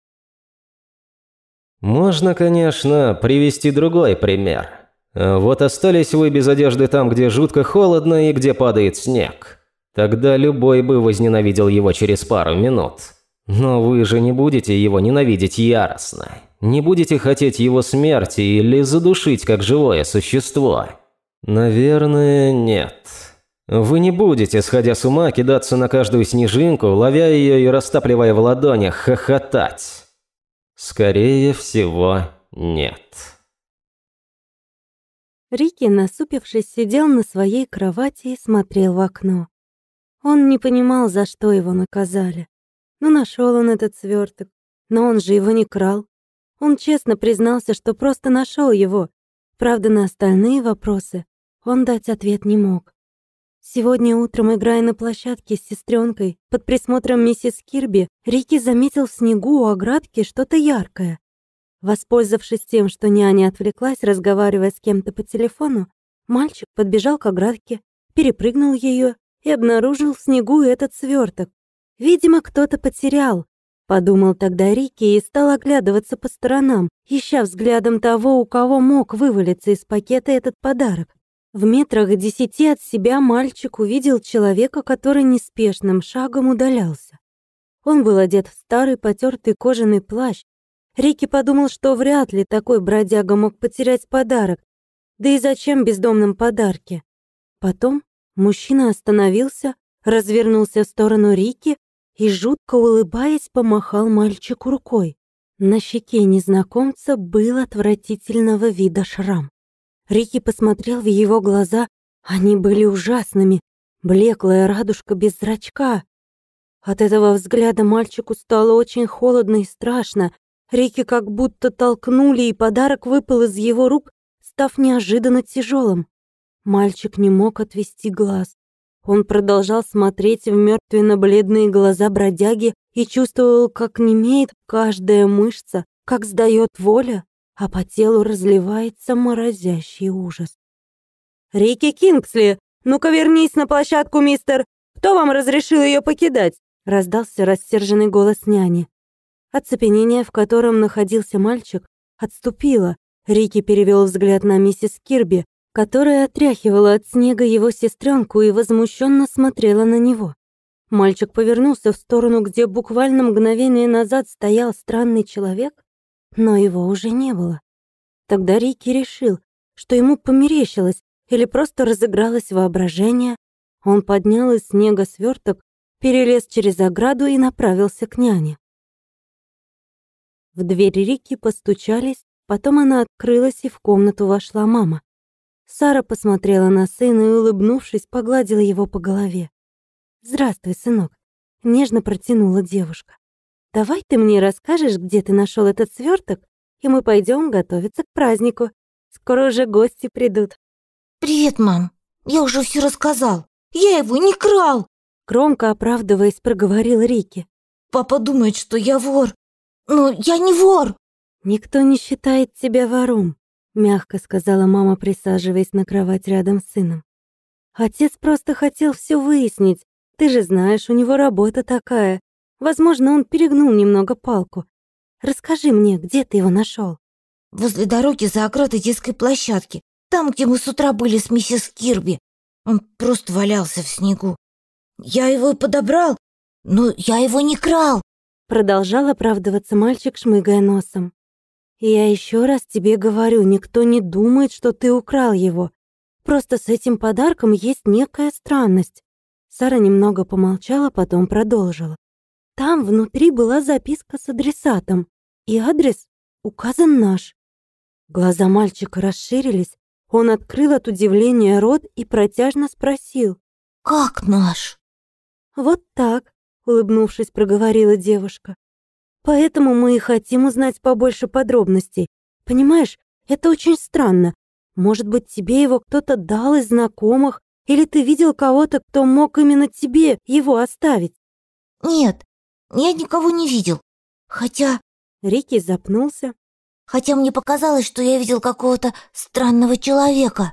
Speaker 1: Можно, конечно, привести другой пример. Вот остались вы без одежды там, где жутко холодно и где падает снег. Тогда любой бы возненавидел его через пару минут. Но вы же не будете его ненавидеть яростно. Не будете хотеть его смерти или задушить как живое существо. Наверное, нет. Вы не будете, сходя с ума, кидаться на каждую снежинку, ловя ее и растапливая в ладонях, хохотать. Скорее всего, нет.
Speaker 2: Рики, насупившись, сидел на своей кровати и смотрел в окно. Он не понимал, за что его наказали. Ну, нашел он этот сверток, но он же его не крал. Он честно признался, что просто нашел его. Правда, на остальные вопросы он дать ответ не мог. Сегодня утром, играя на площадке с сестренкой под присмотром миссис Кирби, Рики заметил в снегу у оградки что-то яркое. Воспользовавшись тем, что няня отвлеклась, разговаривая с кем-то по телефону, мальчик подбежал к оградке, перепрыгнул ее и обнаружил в снегу этот сверток. Видимо, кто-то потерял, подумал тогда Рики и стал оглядываться по сторонам, ища взглядом того, у кого мог вывалиться из пакета этот подарок. В метрах десяти от себя мальчик увидел человека, который неспешным шагом удалялся. Он был одет в старый потертый кожаный плащ. Рики подумал, что вряд ли такой бродяга мог потерять подарок. Да и зачем бездомным подарки? Потом мужчина остановился, развернулся в сторону Рики и, жутко улыбаясь, помахал мальчику рукой. На щеке незнакомца был отвратительного вида шрам. Рики посмотрел в его глаза, они были ужасными, блеклая радужка без зрачка. От этого взгляда мальчику стало очень холодно и страшно. Рики как будто толкнули, и подарок выпал из его рук, став неожиданно тяжелым. Мальчик не мог отвести глаз. Он продолжал смотреть в мертвенно-бледные глаза бродяги и чувствовал, как немеет каждая мышца, как сдает воля, а по телу разливается морозящий ужас. «Рики Кингсли, ну-ка вернись на площадку, мистер! Кто вам разрешил ее покидать?» раздался рассерженный голос няни. Оцепенение, в котором находился мальчик, отступило. Рики перевел взгляд на миссис Кирби, которая отряхивала от снега его сестренку и возмущенно смотрела на него. Мальчик повернулся в сторону, где буквально мгновение назад стоял странный человек, но его уже не было. Тогда Рики решил, что ему померещилось или просто разыгралось воображение. Он поднял из снега сверток, перелез через ограду и направился к няне. В дверь Рики постучались, потом она открылась, и в комнату вошла мама. Сара посмотрела на сына и, улыбнувшись, погладила его по голове. «Здравствуй, сынок», — нежно протянула девушка. Давай ты мне расскажешь, где ты нашел этот сверток, и мы пойдем готовиться к празднику. Скоро уже гости придут.
Speaker 5: Привет, мам. Я уже все рассказал. Я его не крал.
Speaker 2: Громко оправдываясь, проговорил Рики.
Speaker 5: Папа думает, что я вор. Но я не вор.
Speaker 2: Никто не считает тебя вором, мягко сказала мама, присаживаясь на кровать рядом с сыном. Отец просто хотел все выяснить. Ты же знаешь, у него работа такая Возможно, он перегнул немного палку. Расскажи мне, где ты его нашел?
Speaker 5: Возле дороги за оградой детской площадки. Там, где мы с утра были с миссис Кирби. Он просто валялся в снегу. Я его и подобрал, но я его не крал.
Speaker 2: Продолжал оправдываться мальчик, шмыгая носом. «Я еще раз тебе говорю, никто не думает, что ты украл его. Просто с этим подарком есть некая странность». Сара немного помолчала, потом продолжила. «Там внутри была записка с адресатом, и адрес указан наш». Глаза мальчика расширились, он открыл от удивления рот и протяжно спросил.
Speaker 5: «Как наш?»
Speaker 2: «Вот так», — улыбнувшись, проговорила девушка. «Поэтому мы и хотим узнать побольше подробностей. Понимаешь, это очень странно. Может быть, тебе его кто-то дал из знакомых, или ты видел кого-то, кто мог именно тебе его оставить?»
Speaker 5: «Нет, я никого не видел. Хотя...»
Speaker 2: Рики запнулся.
Speaker 5: «Хотя мне показалось, что я видел какого-то странного человека».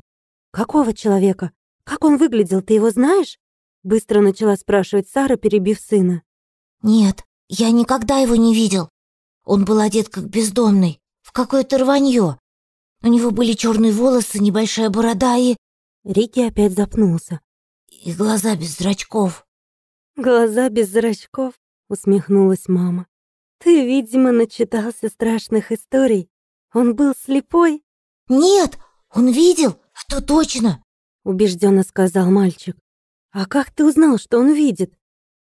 Speaker 2: «Какого человека? Как он выглядел, ты его знаешь?» Быстро начала спрашивать Сара, перебив сына.
Speaker 5: «Нет, я никогда его не видел. Он был одет как бездомный, в какое-то рванье. У него были черные волосы, небольшая борода и...»
Speaker 2: Рики опять запнулся.
Speaker 5: «И глаза без зрачков».
Speaker 2: «Глаза без зрачков?» — усмехнулась мама. «Ты, видимо, начитался страшных историй. Он был слепой?»
Speaker 5: «Нет, он видел, что точно!»
Speaker 2: — убежденно сказал мальчик. «А как ты узнал, что он видит?»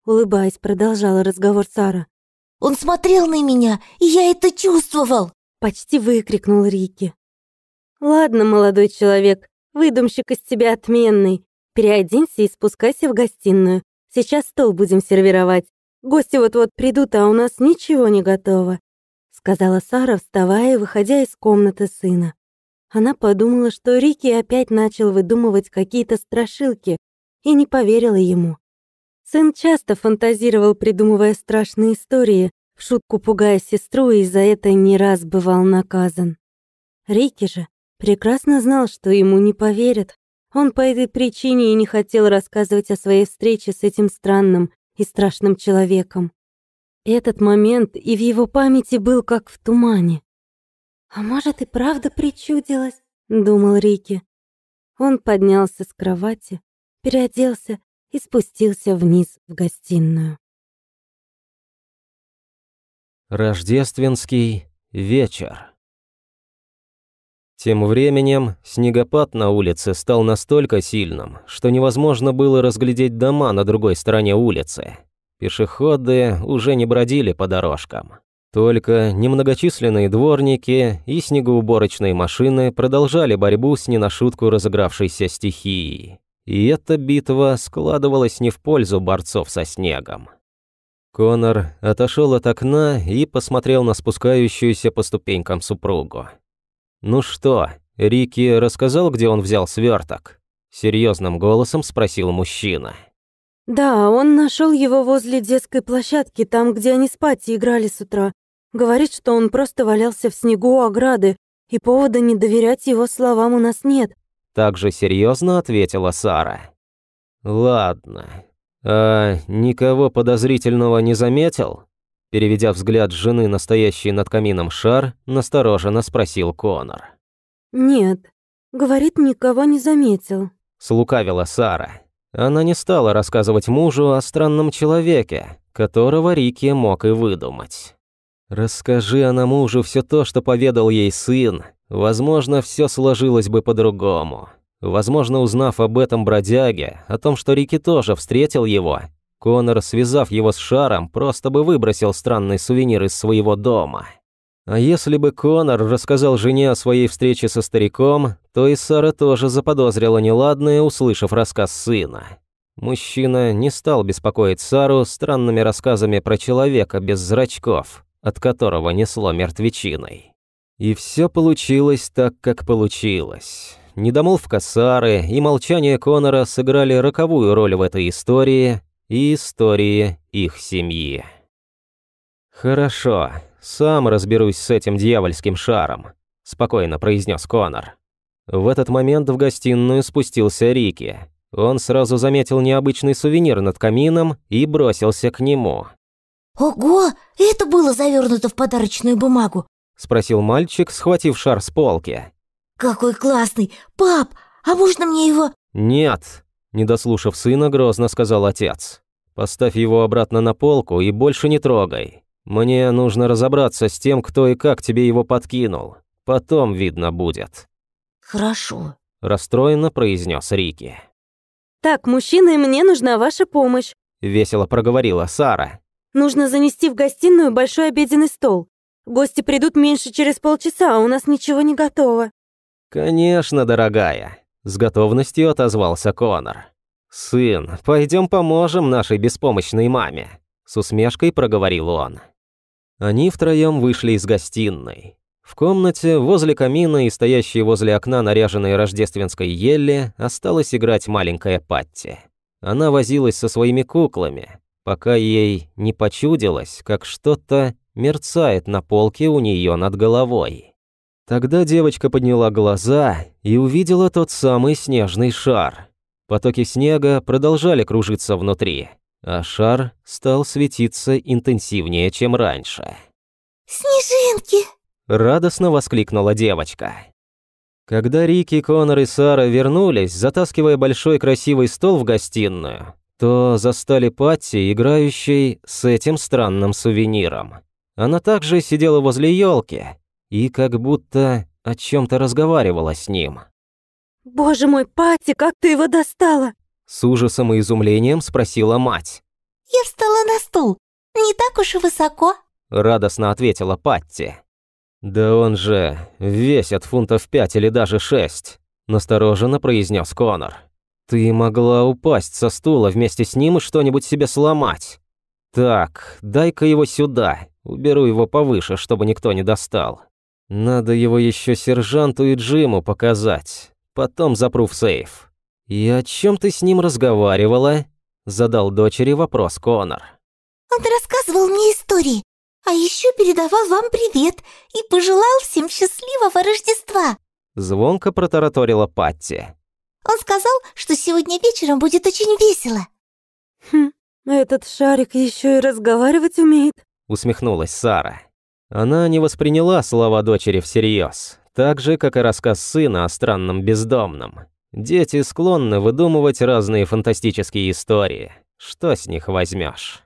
Speaker 2: Улыбаясь, продолжала разговор Сара.
Speaker 5: «Он смотрел на меня, и я это чувствовал!»
Speaker 2: Почти выкрикнул Рики. «Ладно, молодой человек, выдумщик из тебя отменный. Переоденься и спускайся в гостиную. Сейчас стол будем сервировать. Гости вот-вот придут, а у нас ничего не готово», сказала Сара, вставая и выходя из комнаты сына. Она подумала, что Рики опять начал выдумывать какие-то страшилки, и не поверила ему. Сын часто фантазировал, придумывая страшные истории, в шутку пугая сестру, и за это не раз бывал наказан. Рики же прекрасно знал, что ему не поверят. Он по этой причине и не хотел рассказывать о своей встрече с этим странным и страшным человеком. Этот момент и в его памяти был как в тумане. «А может, и правда причудилось?» — думал Рики. Он поднялся с кровати, переоделся и спустился вниз в гостиную.
Speaker 1: Рождественский вечер. Тем временем снегопад на улице стал настолько сильным, что невозможно было разглядеть дома на другой стороне улицы. Пешеходы уже не бродили по дорожкам. Только немногочисленные дворники и снегоуборочные машины продолжали борьбу с не на шутку разыгравшейся стихией. И эта битва складывалась не в пользу борцов со снегом. Конор отошел от окна и посмотрел на спускающуюся по ступенькам супругу. «Ну что, Рики рассказал, где он взял сверток? серьезным голосом спросил мужчина.
Speaker 2: «Да, он нашел его возле детской площадки, там, где они спать и играли с утра. Говорит, что он просто валялся в снегу у ограды, и повода не доверять его словам у нас нет.
Speaker 1: Также серьезно ответила Сара. Ладно. А никого подозрительного не заметил? Переведя взгляд жены, настоящий над камином шар, настороженно спросил Конор.
Speaker 2: «Нет, говорит, никого не заметил», —
Speaker 1: слукавила Сара. Она не стала рассказывать мужу о странном человеке, которого Рики мог и выдумать. Расскажи она мужу все то, что поведал ей сын, Возможно, все сложилось бы по-другому. Возможно, узнав об этом бродяге, о том, что Рики тоже встретил его, Конор, связав его с шаром, просто бы выбросил странный сувенир из своего дома. А если бы Конор рассказал жене о своей встрече со стариком, то и Сара тоже заподозрила неладное, услышав рассказ сына. Мужчина не стал беспокоить Сару странными рассказами про человека без зрачков, от которого несло мертвечиной. И все получилось так, как получилось. Недомолвка Сары и молчание Конора сыграли роковую роль в этой истории и истории их семьи. «Хорошо, сам разберусь с этим дьявольским шаром», – спокойно произнес Конор. В этот момент в гостиную спустился Рики. Он сразу заметил необычный сувенир над камином и бросился к нему.
Speaker 5: «Ого, это было завернуто в подарочную бумагу
Speaker 1: спросил мальчик, схватив шар с полки.
Speaker 5: Какой классный! Пап, а можно мне его?
Speaker 1: Нет, не дослушав сына, грозно сказал отец. Поставь его обратно на полку и больше не трогай. Мне нужно разобраться с тем, кто и как тебе его подкинул. Потом видно будет».
Speaker 5: «Хорошо», –
Speaker 1: расстроенно произнес Рики.
Speaker 2: «Так, мужчины, мне нужна ваша помощь», –
Speaker 1: весело проговорила Сара.
Speaker 2: «Нужно занести в гостиную большой обеденный стол. Гости придут меньше через полчаса, а у нас ничего не готово».
Speaker 1: «Конечно, дорогая», – с готовностью отозвался Конор. «Сын, пойдем поможем нашей беспомощной маме», – с усмешкой проговорил он. Они втроем вышли из гостиной. В комнате, возле камина и стоящей возле окна наряженной рождественской Елли осталась играть маленькая Патти. Она возилась со своими куклами, пока ей не почудилось, как что-то мерцает на полке у нее над головой. Тогда девочка подняла глаза и увидела тот самый снежный шар. Потоки снега продолжали кружиться внутри, а шар стал светиться интенсивнее, чем раньше.
Speaker 4: «Снежинки!»
Speaker 1: радостно воскликнула девочка. Когда Рики, Конор и Сара вернулись, затаскивая большой красивый стол в гостиную, то застали Патти, играющей с этим странным сувениром. Она также сидела возле елки и как будто о чем то разговаривала с ним.
Speaker 2: «Боже мой, Патти, как ты его достала?»
Speaker 1: С ужасом и изумлением спросила мать.
Speaker 4: «Я встала на стул. Не так уж и высоко», —
Speaker 1: радостно ответила Патти. «Да он же весит фунтов пять или даже шесть», – настороженно произнес Конор. «Ты могла упасть со стула вместе с ним и что-нибудь себе сломать. Так, дай-ка его сюда, уберу его повыше, чтобы никто не достал. Надо его еще сержанту и Джиму показать, потом запру в сейф». «И о чем ты с ним разговаривала?» – задал дочери вопрос Конор.
Speaker 4: «Он рассказывал мне истории. А еще передавал вам привет и пожелал всем счастливого Рождества!»
Speaker 1: Звонко протараторила Патти.
Speaker 4: «Он сказал, что сегодня вечером будет очень весело!»
Speaker 2: «Хм, этот шарик еще и разговаривать умеет!»
Speaker 1: Усмехнулась Сара. Она не восприняла слова дочери всерьез, так же, как и рассказ сына о странном бездомном. Дети склонны выдумывать разные фантастические истории. Что с них возьмешь?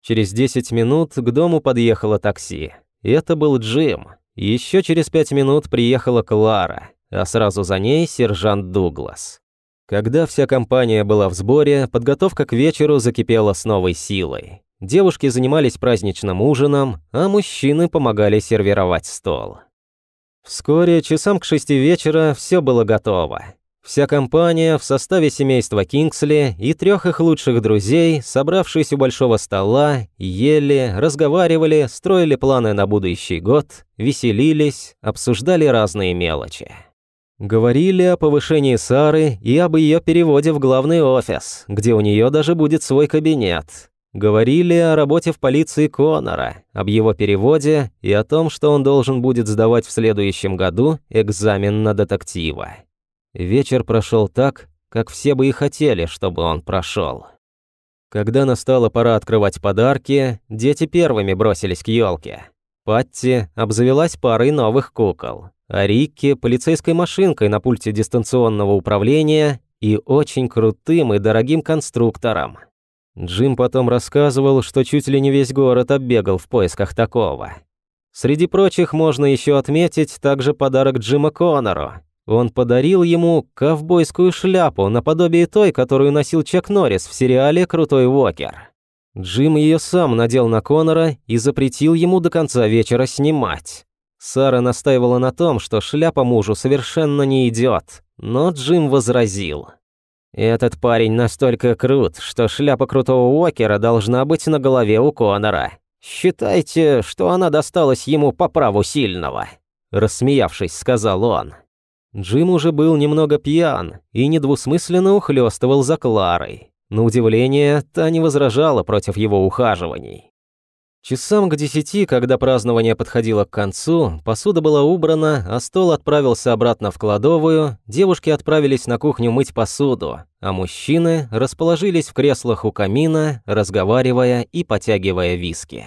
Speaker 1: Через 10 минут к дому подъехало такси. Это был Джим. Еще через 5 минут приехала Клара, а сразу за ней сержант Дуглас. Когда вся компания была в сборе, подготовка к вечеру закипела с новой силой. Девушки занимались праздничным ужином, а мужчины помогали сервировать стол. Вскоре, часам к шести вечера, все было готово. Вся компания в составе семейства Кингсли и трех их лучших друзей, собравшись у большого стола, ели, разговаривали, строили планы на будущий год, веселились, обсуждали разные мелочи. Говорили о повышении Сары и об ее переводе в главный офис, где у нее даже будет свой кабинет. Говорили о работе в полиции Конора, об его переводе и о том, что он должен будет сдавать в следующем году экзамен на детектива. Вечер прошел так, как все бы и хотели, чтобы он прошел. Когда настала пора открывать подарки, дети первыми бросились к елке. Патти обзавелась парой новых кукол, а Рикки – полицейской машинкой на пульте дистанционного управления и очень крутым и дорогим конструктором. Джим потом рассказывал, что чуть ли не весь город оббегал в поисках такого. Среди прочих можно еще отметить также подарок Джима Коннору он подарил ему ковбойскую шляпу наподобие той, которую носил Чак Норрис в сериале «Крутой Уокер». Джим ее сам надел на Конора и запретил ему до конца вечера снимать. Сара настаивала на том, что шляпа мужу совершенно не идет, но Джим возразил. «Этот парень настолько крут, что шляпа крутого Уокера должна быть на голове у Конора. Считайте, что она досталась ему по праву сильного», – рассмеявшись, сказал он. Джим уже был немного пьян и недвусмысленно ухлёстывал за Кларой. На удивление, та не возражала против его ухаживаний. Часам к десяти, когда празднование подходило к концу, посуда была убрана, а стол отправился обратно в кладовую, девушки отправились на кухню мыть посуду, а мужчины расположились в креслах у камина, разговаривая и потягивая виски.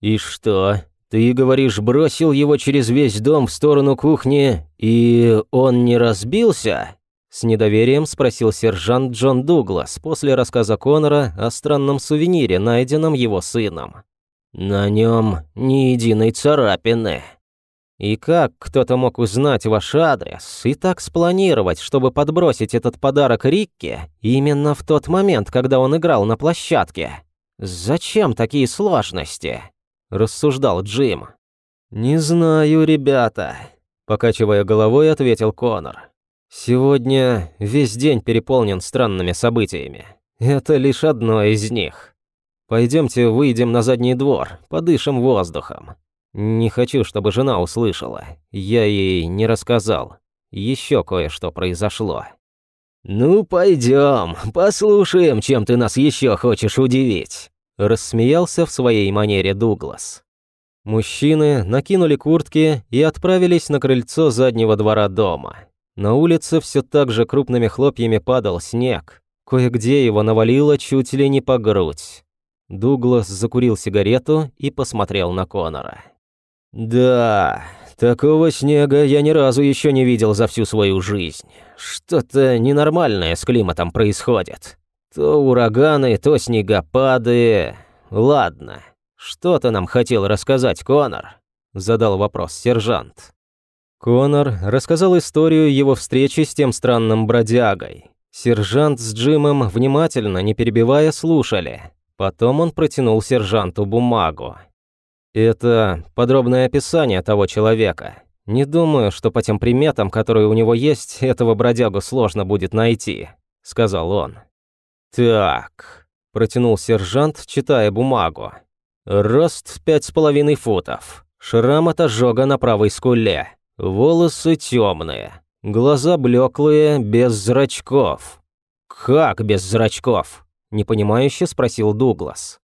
Speaker 1: «И что, ты, говоришь, бросил его через весь дом в сторону кухни, и он не разбился?» С недоверием спросил сержант Джон Дуглас после рассказа Конора о странном сувенире, найденном его сыном. На нем ни единой царапины. И как кто-то мог узнать ваш адрес и так спланировать, чтобы подбросить этот подарок Рикке именно в тот момент, когда он играл на площадке? Зачем такие сложности? рассуждал Джим. Не знаю, ребята, покачивая головой, ответил Конор. Сегодня весь день переполнен странными событиями. Это лишь одно из них. Пойдемте выйдем на задний двор, подышим воздухом. Не хочу, чтобы жена услышала. Я ей не рассказал. Еще кое-что произошло. Ну, пойдем, послушаем, чем ты нас еще хочешь удивить. Рассмеялся в своей манере Дуглас. Мужчины накинули куртки и отправились на крыльцо заднего двора дома. На улице все так же крупными хлопьями падал снег. Кое-где его навалило чуть ли не по грудь. Дуглас закурил сигарету и посмотрел на Конора. «Да, такого снега я ни разу еще не видел за всю свою жизнь. Что-то ненормальное с климатом происходит. То ураганы, то снегопады. Ладно, что ты нам хотел рассказать, Конор?» Задал вопрос сержант. Конор рассказал историю его встречи с тем странным бродягой. Сержант с Джимом внимательно, не перебивая, слушали. Потом он протянул сержанту бумагу. Это подробное описание того человека. Не думаю, что по тем приметам, которые у него есть, этого бродягу сложно будет найти, сказал он. Так, протянул сержант, читая бумагу. Рост пять с половиной футов. Шрам от ожога на правой скуле. Волосы темные. Глаза блеклые, без зрачков. Как без зрачков? Непонимающе спросил Дуглас.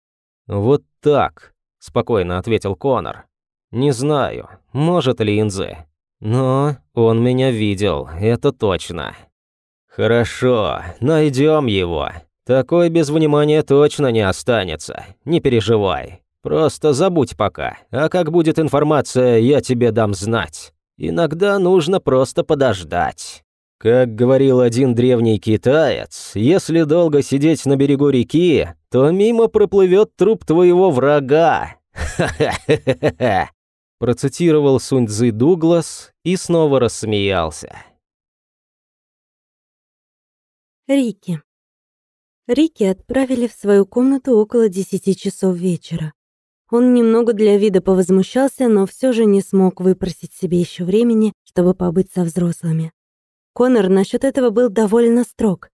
Speaker 1: Вот так, – спокойно ответил Конор. «Не знаю, может ли Инзе. Но он меня видел, это точно». «Хорошо, найдем его. Такой без внимания точно не останется. Не переживай. Просто забудь пока. А как будет информация, я тебе дам знать. Иногда нужно просто подождать». Как говорил один древний китаец, если долго сидеть на берегу реки, то мимо проплывет труп твоего врага. Ха-ха-ха-ха. Процитировал Сунь Цзы Дуглас и снова рассмеялся.
Speaker 2: Рики. Рики отправили в свою комнату около десяти часов вечера. Он немного для вида повозмущался, но все же не смог выпросить себе еще времени, чтобы побыть со взрослыми. Конор насчет этого был довольно строг.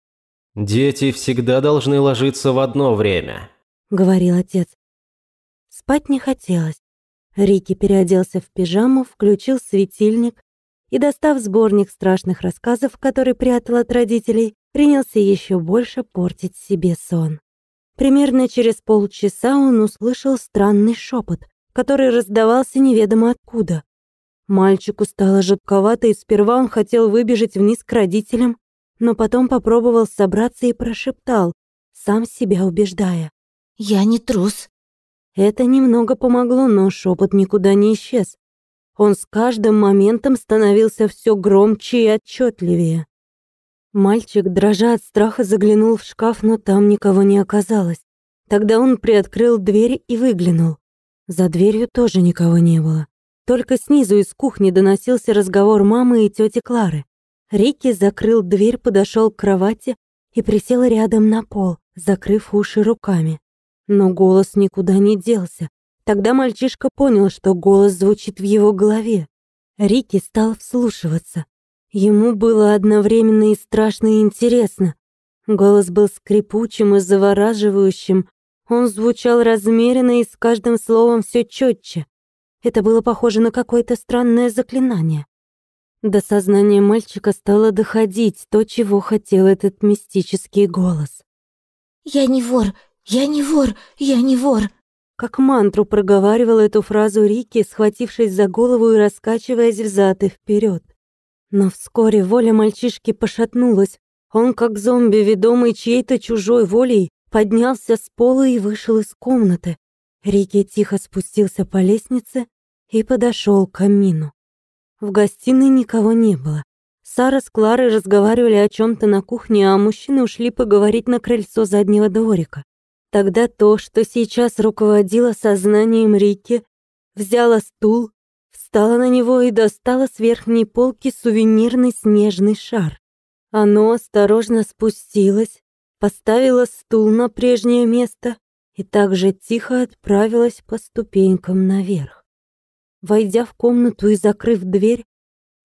Speaker 1: «Дети всегда должны ложиться в одно время», —
Speaker 2: говорил отец. Спать не хотелось. Рики переоделся в пижаму, включил светильник и, достав сборник страшных рассказов, который прятал от родителей, принялся еще больше портить себе сон. Примерно через полчаса он услышал странный шепот, который раздавался неведомо откуда. Мальчику стало жутковато, и сперва он хотел выбежать вниз к родителям, но потом попробовал собраться и прошептал, сам себя убеждая.
Speaker 5: «Я не трус».
Speaker 2: Это немного помогло, но шепот никуда не исчез. Он с каждым моментом становился все громче и отчетливее. Мальчик, дрожа от страха, заглянул в шкаф, но там никого не оказалось. Тогда он приоткрыл дверь и выглянул. За дверью тоже никого не было. Только снизу из кухни доносился разговор мамы и тети Клары. Рики закрыл дверь, подошел к кровати и присел рядом на пол, закрыв уши руками. Но голос никуда не делся. Тогда мальчишка понял, что голос звучит в его голове. Рики стал вслушиваться. Ему было одновременно и страшно, и интересно. Голос был скрипучим и завораживающим. Он звучал размеренно и с каждым словом все четче. Это было похоже на какое-то странное заклинание. До сознания мальчика стало доходить то, чего хотел этот мистический голос.
Speaker 5: «Я не вор! Я не вор! Я не вор!»
Speaker 2: Как мантру проговаривал эту фразу Рики, схватившись за голову и раскачиваясь взад и вперед. Но вскоре воля мальчишки пошатнулась. Он, как зомби, ведомый чьей-то чужой волей, поднялся с пола и вышел из комнаты. Рики тихо спустился по лестнице и подошел к камину. В гостиной никого не было. Сара с Кларой разговаривали о чем то на кухне, а мужчины ушли поговорить на крыльцо заднего дворика. Тогда то, что сейчас руководило сознанием Рики, взяла стул, встала на него и достала с верхней полки сувенирный снежный шар. Оно осторожно спустилось, поставила стул на прежнее место и также тихо отправилась по ступенькам наверх. Войдя в комнату и закрыв дверь,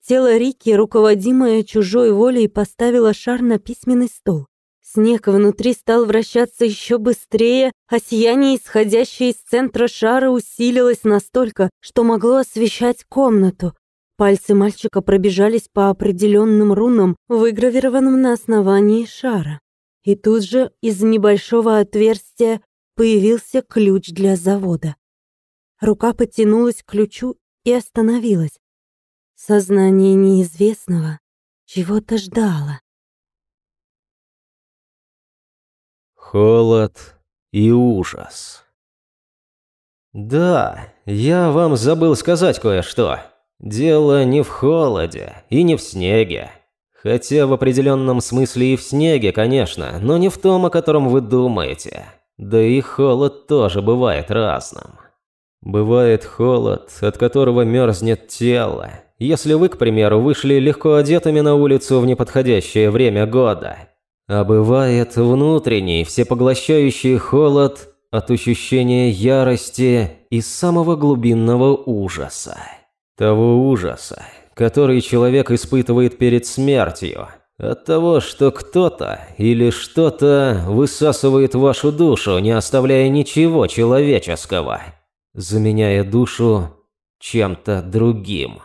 Speaker 2: тело Рики, руководимое чужой волей, поставило шар на письменный стол. Снег внутри стал вращаться еще быстрее, а сияние, исходящее из центра шара, усилилось настолько, что могло освещать комнату. Пальцы мальчика пробежались по определенным рунам, выгравированным на основании шара. И тут же из небольшого отверстия появился ключ для завода. Рука потянулась к ключу и остановилась. Сознание неизвестного чего-то ждало.
Speaker 1: Холод и ужас. Да, я вам забыл сказать кое-что. Дело не в холоде и не в снеге. Хотя в определенном смысле и в снеге, конечно, но не в том, о котором вы думаете. Да и холод тоже бывает разным. Бывает холод, от которого мерзнет тело. Если вы, к примеру, вышли легко одетыми на улицу в неподходящее время года. А бывает внутренний, всепоглощающий холод от ощущения ярости и самого глубинного ужаса. Того ужаса, который человек испытывает перед смертью, от того, что кто-то или что-то высасывает вашу душу, не оставляя ничего человеческого, заменяя душу чем-то другим.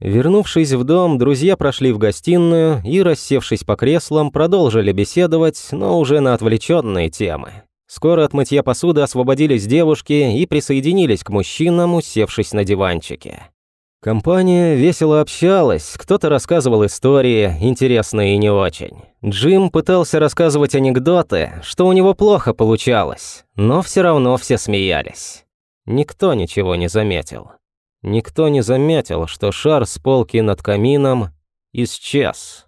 Speaker 1: Вернувшись в дом, друзья прошли в гостиную и, рассевшись по креслам, продолжили беседовать, но уже на отвлеченные темы. Скоро от мытья посуды освободились девушки и присоединились к мужчинам, усевшись на диванчике. Компания весело общалась, кто-то рассказывал истории, интересные и не очень. Джим пытался рассказывать анекдоты, что у него плохо получалось, но все равно все смеялись. Никто ничего не заметил. Никто не заметил, что шар с полки над камином исчез.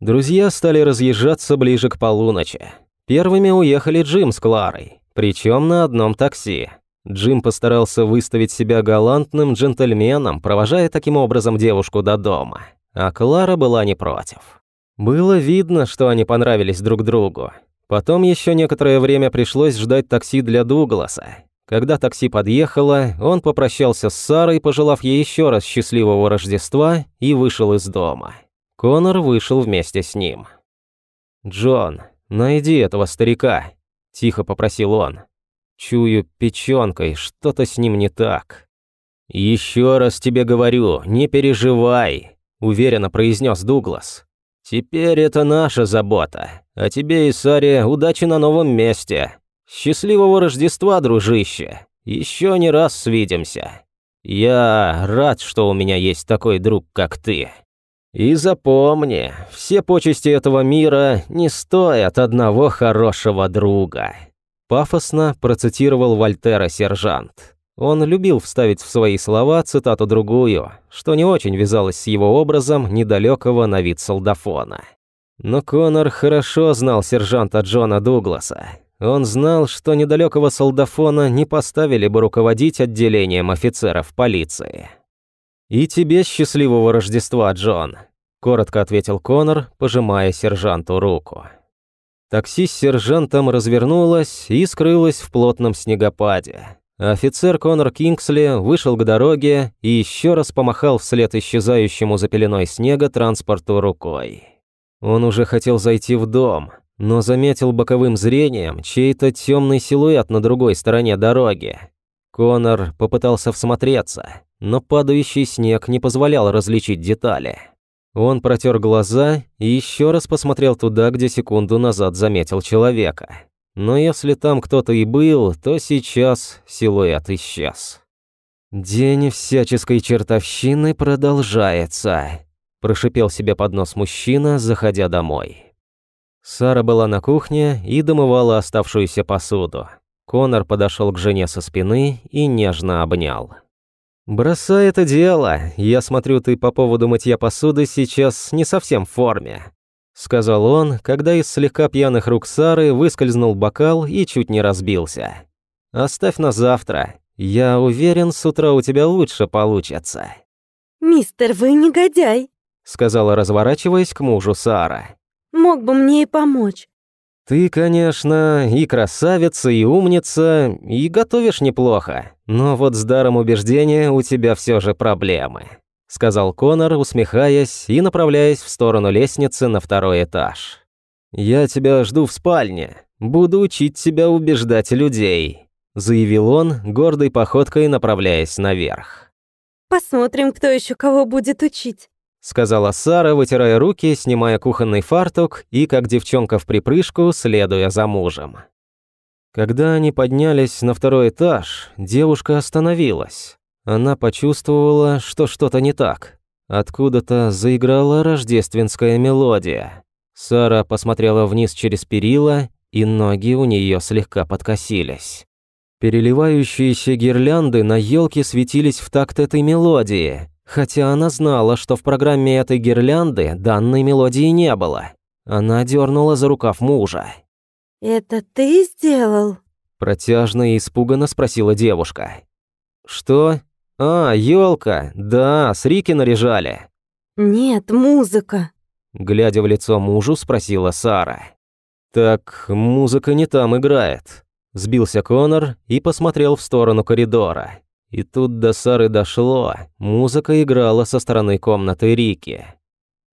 Speaker 1: Друзья стали разъезжаться ближе к полуночи. Первыми уехали Джим с Кларой, причем на одном такси. Джим постарался выставить себя галантным джентльменом, провожая таким образом девушку до дома. А Клара была не против. Было видно, что они понравились друг другу. Потом еще некоторое время пришлось ждать такси для Дугласа. Когда такси подъехало, он попрощался с Сарой, пожелав ей еще раз счастливого Рождества, и вышел из дома. Конор вышел вместе с ним. «Джон, найди этого старика», – тихо попросил он. Чую печенкой, что-то с ним не так. «Еще раз тебе говорю, не переживай», – уверенно произнес Дуглас. «Теперь это наша забота, а тебе и Саре удачи на новом месте. Счастливого Рождества, дружище! Еще не раз свидимся. Я рад, что у меня есть такой друг, как ты. И запомни, все почести этого мира не стоят одного хорошего друга». Пафосно процитировал Вольтера сержант. Он любил вставить в свои слова цитату другую, что не очень вязалось с его образом недалекого на вид солдафона. Но Конор хорошо знал сержанта Джона Дугласа. Он знал, что недалекого солдафона не поставили бы руководить отделением офицеров полиции. «И тебе счастливого Рождества, Джон», – коротко ответил Конор, пожимая сержанту руку. Такси с сержантом развернулось и скрылось в плотном снегопаде. Офицер Конор Кингсли вышел к дороге и еще раз помахал вслед исчезающему за пеленой снега транспорту рукой. Он уже хотел зайти в дом, но заметил боковым зрением чей-то темный силуэт на другой стороне дороги. Конор попытался всмотреться, но падающий снег не позволял различить детали. Он протер глаза и еще раз посмотрел туда, где секунду назад заметил человека. Но если там кто-то и был, то сейчас силуэт исчез. «День всяческой чертовщины продолжается», – прошипел себе под нос мужчина, заходя домой. Сара была на кухне и домывала оставшуюся посуду. Конор подошел к жене со спины и нежно обнял. «Бросай это дело. Я смотрю, ты по поводу мытья посуды сейчас не совсем в форме. сказал он, когда из слегка пьяных рук Сары выскользнул бокал и чуть не разбился. «Оставь на завтра. Я уверен, с утра у тебя лучше получится».
Speaker 2: «Мистер, вы негодяй», —
Speaker 1: сказала, разворачиваясь к мужу Сара.
Speaker 2: «Мог бы мне и помочь».
Speaker 1: «Ты, конечно, и красавица, и умница, и готовишь неплохо, но вот с даром убеждения у тебя все же проблемы», — сказал Конор, усмехаясь и направляясь в сторону лестницы на второй этаж. «Я тебя жду в спальне. Буду учить тебя убеждать людей», — заявил он, гордой походкой направляясь наверх.
Speaker 2: «Посмотрим, кто еще кого будет учить», —
Speaker 1: сказала Сара, вытирая руки, снимая кухонный фартук и, как девчонка в припрыжку, следуя за мужем. Когда они поднялись на второй этаж, девушка остановилась. Она почувствовала, что что-то не так. Откуда-то заиграла рождественская мелодия. Сара посмотрела вниз через перила, и ноги у нее слегка подкосились. Переливающиеся гирлянды на елке светились в такт этой мелодии, хотя она знала, что в программе этой гирлянды данной мелодии не было. Она дернула за рукав мужа.
Speaker 2: «Это ты сделал?»
Speaker 1: Протяжно и испуганно спросила девушка. «Что?» «А, елка, да, с Рики наряжали».
Speaker 2: «Нет, музыка», —
Speaker 1: глядя в лицо мужу, спросила Сара. «Так, музыка не там играет». Сбился Конор и посмотрел в сторону коридора. И тут до Сары дошло, музыка играла со стороны комнаты Рики.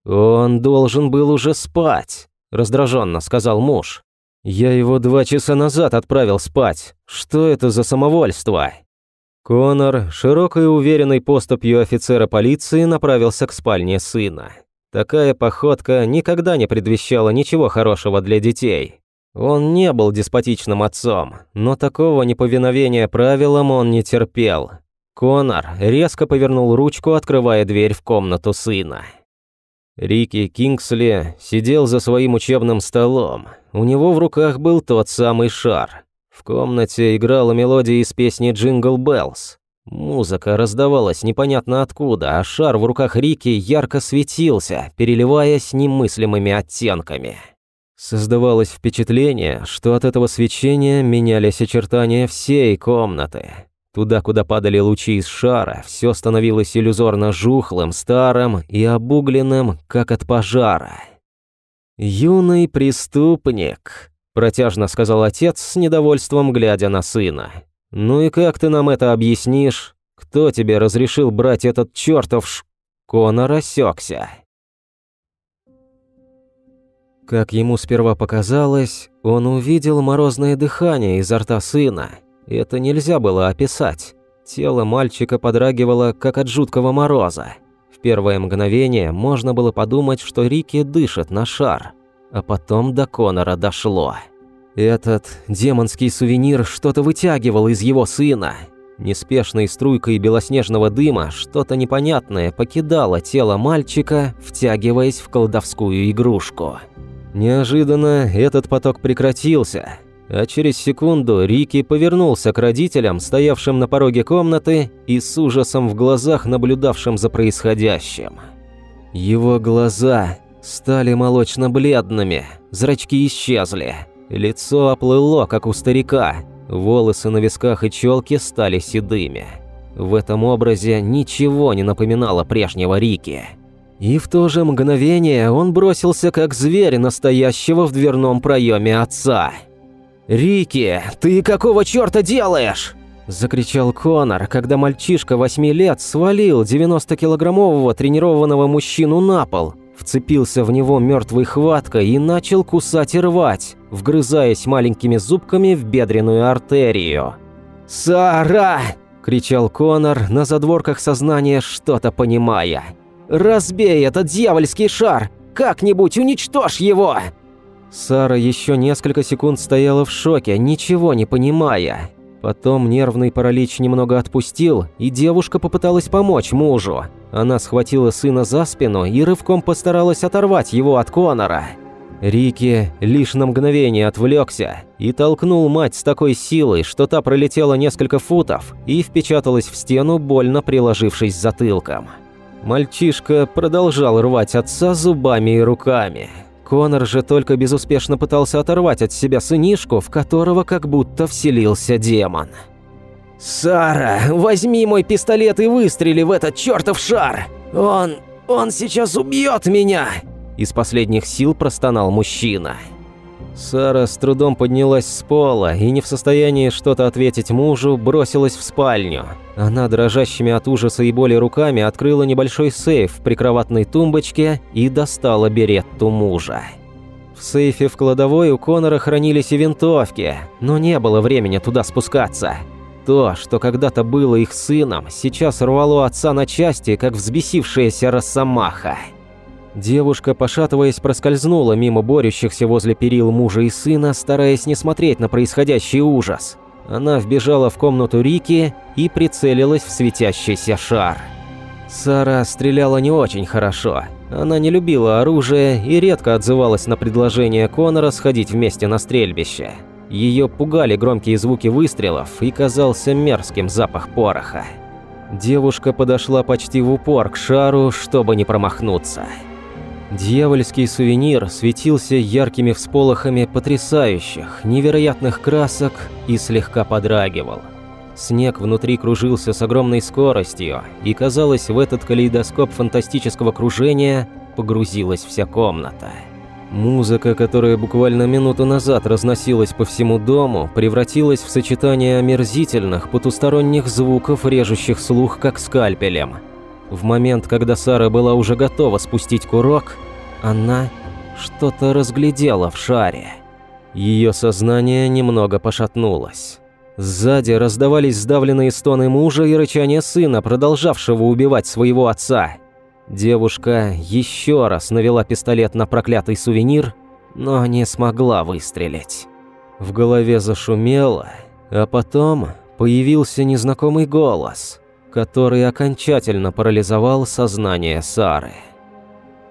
Speaker 1: «Он должен был уже спать», — раздраженно сказал муж. «Я его два часа назад отправил спать. Что это за самовольство?» Конор, широкой и уверенной поступью офицера полиции, направился к спальне сына. Такая походка никогда не предвещала ничего хорошего для детей. Он не был деспотичным отцом, но такого неповиновения правилам он не терпел. Конор резко повернул ручку, открывая дверь в комнату сына. Рики Кингсли сидел за своим учебным столом. У него в руках был тот самый шар. В комнате играла мелодия из песни «Jingle Bells». Музыка раздавалась непонятно откуда, а шар в руках Рики ярко светился, переливаясь немыслимыми оттенками. Создавалось впечатление, что от этого свечения менялись очертания всей комнаты. Туда, куда падали лучи из шара, все становилось иллюзорно жухлым, старым и обугленным, как от пожара. «Юный преступник», Протяжно сказал отец с недовольством, глядя на сына. «Ну и как ты нам это объяснишь? Кто тебе разрешил брать этот чертов ш...» Конор осекся. Как ему сперва показалось, он увидел морозное дыхание изо рта сына. Это нельзя было описать. Тело мальчика подрагивало, как от жуткого мороза. В первое мгновение можно было подумать, что Рики дышит на шар – а потом до Конора дошло. Этот демонский сувенир что-то вытягивал из его сына. Неспешной струйкой белоснежного дыма что-то непонятное покидало тело мальчика, втягиваясь в колдовскую игрушку. Неожиданно этот поток прекратился, а через секунду Рики повернулся к родителям, стоявшим на пороге комнаты и с ужасом в глазах наблюдавшим за происходящим. Его глаза стали молочно-бледными, зрачки исчезли, лицо оплыло, как у старика, волосы на висках и челке стали седыми. В этом образе ничего не напоминало прежнего Рики. И в то же мгновение он бросился как зверь, настоящего в дверном проеме отца. «Рики, ты какого черта делаешь?» Закричал Конор, когда мальчишка восьми лет свалил 90-килограммового тренированного мужчину на пол, вцепился в него мертвой хваткой и начал кусать и рвать, вгрызаясь маленькими зубками в бедренную артерию. «Сара!» – кричал Конор, на задворках сознания что-то понимая. «Разбей этот дьявольский шар! Как-нибудь уничтожь его!» Сара еще несколько секунд стояла в шоке, ничего не понимая. Потом нервный паралич немного отпустил, и девушка попыталась помочь мужу. Она схватила сына за спину и рывком постаралась оторвать его от Конора. Рики лишь на мгновение отвлекся и толкнул мать с такой силой, что та пролетела несколько футов и впечаталась в стену, больно приложившись затылком. Мальчишка продолжал рвать отца зубами и руками. Конор же только безуспешно пытался оторвать от себя сынишку, в которого как будто вселился демон. «Сара, возьми мой пистолет и выстрели в этот чертов шар! Он... он сейчас убьет меня!» Из последних сил простонал мужчина. Сара с трудом поднялась с пола и, не в состоянии что-то ответить мужу, бросилась в спальню. Она дрожащими от ужаса и боли руками открыла небольшой сейф в прикроватной тумбочке и достала беретту мужа. В сейфе в кладовой у Конора хранились и винтовки, но не было времени туда спускаться. То, что когда-то было их сыном, сейчас рвало отца на части, как взбесившаяся росомаха. Девушка, пошатываясь, проскользнула мимо борющихся возле перил мужа и сына, стараясь не смотреть на происходящий ужас. Она вбежала в комнату Рики и прицелилась в светящийся шар. Сара стреляла не очень хорошо. Она не любила оружие и редко отзывалась на предложение Конора сходить вместе на стрельбище. Ее пугали громкие звуки выстрелов и казался мерзким запах пороха. Девушка подошла почти в упор к шару, чтобы не промахнуться. Дьявольский сувенир светился яркими всполохами потрясающих, невероятных красок и слегка подрагивал. Снег внутри кружился с огромной скоростью, и казалось, в этот калейдоскоп фантастического кружения погрузилась вся комната. Музыка, которая буквально минуту назад разносилась по всему дому, превратилась в сочетание омерзительных, потусторонних звуков, режущих слух как скальпелем – в момент, когда Сара была уже готова спустить курок, она что-то разглядела в шаре. Ее сознание немного пошатнулось. Сзади раздавались сдавленные стоны мужа и рычание сына, продолжавшего убивать своего отца. Девушка еще раз навела пистолет на проклятый сувенир, но не смогла выстрелить. В голове зашумело, а потом появился незнакомый голос – который окончательно парализовал сознание Сары.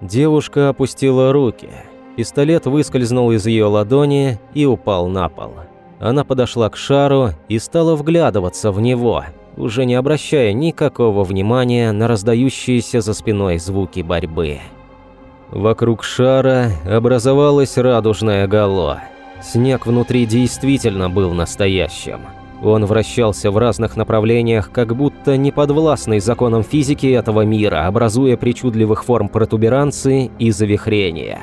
Speaker 1: Девушка опустила руки. Пистолет выскользнул из ее ладони и упал на пол. Она подошла к шару и стала вглядываться в него, уже не обращая никакого внимания на раздающиеся за спиной звуки борьбы. Вокруг шара образовалась радужная гало. Снег внутри действительно был настоящим. Он вращался в разных направлениях, как будто не подвластный законам физики этого мира, образуя причудливых форм протуберанции и завихрения.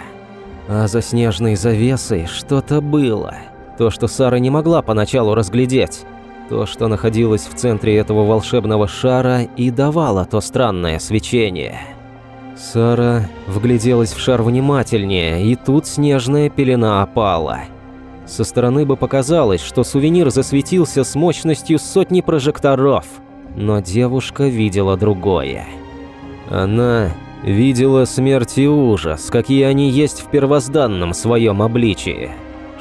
Speaker 1: А за снежной завесой что-то было. То, что Сара не могла поначалу разглядеть. То, что находилось в центре этого волшебного шара и давало то странное свечение. Сара вгляделась в шар внимательнее, и тут снежная пелена опала – со стороны бы показалось, что сувенир засветился с мощностью сотни прожекторов, но девушка видела другое. Она видела смерть и ужас, какие они есть в первозданном своем обличии.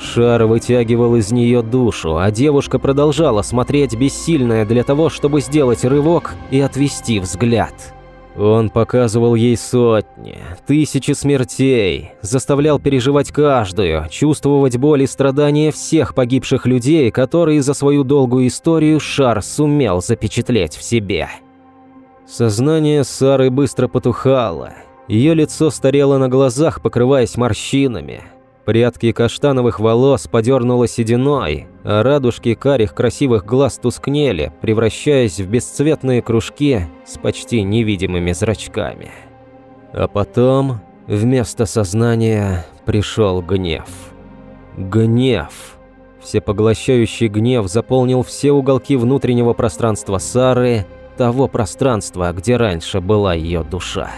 Speaker 1: Шар вытягивал из нее душу, а девушка продолжала смотреть бессильная для того, чтобы сделать рывок и отвести взгляд. Он показывал ей сотни, тысячи смертей, заставлял переживать каждую, чувствовать боль и страдания всех погибших людей, которые за свою долгую историю шар сумел запечатлеть в себе. Сознание Сары быстро потухало, ее лицо старело на глазах, покрываясь морщинами, Прядки каштановых волос подернуло сединой, а радужки карих красивых глаз тускнели, превращаясь в бесцветные кружки с почти невидимыми зрачками. А потом вместо сознания пришел гнев. Гнев. Всепоглощающий гнев заполнил все уголки внутреннего пространства Сары, того пространства, где раньше была ее душа.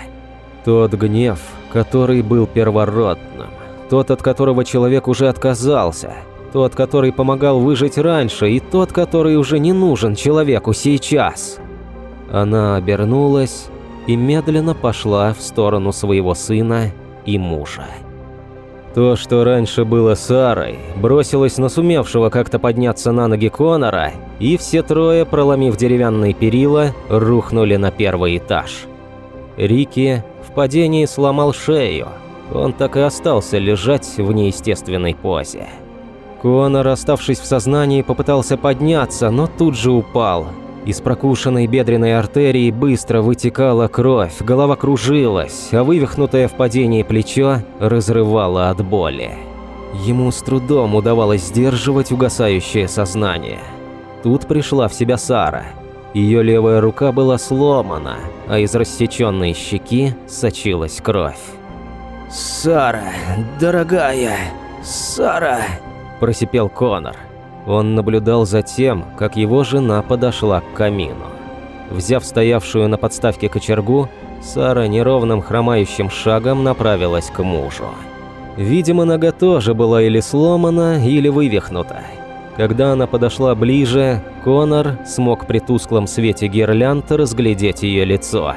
Speaker 1: Тот гнев, который был первородным тот, от которого человек уже отказался, тот, который помогал выжить раньше, и тот, который уже не нужен человеку сейчас. Она обернулась и медленно пошла в сторону своего сына и мужа. То, что раньше было Сарой, бросилось на сумевшего как-то подняться на ноги Конора, и все трое, проломив деревянные перила, рухнули на первый этаж. Рики в падении сломал шею, он так и остался лежать в неестественной позе. Конор, оставшись в сознании, попытался подняться, но тут же упал. Из прокушенной бедренной артерии быстро вытекала кровь, голова кружилась, а вывихнутое в падении плечо разрывало от боли. Ему с трудом удавалось сдерживать угасающее сознание. Тут пришла в себя Сара. Ее левая рука была сломана, а из рассеченной щеки сочилась кровь. «Сара, дорогая, Сара!» – просипел Конор. Он наблюдал за тем, как его жена подошла к камину. Взяв стоявшую на подставке кочергу, Сара неровным хромающим шагом направилась к мужу. Видимо, нога тоже была или сломана, или вывихнута. Когда она подошла ближе, Конор смог при тусклом свете гирлянд разглядеть ее лицо.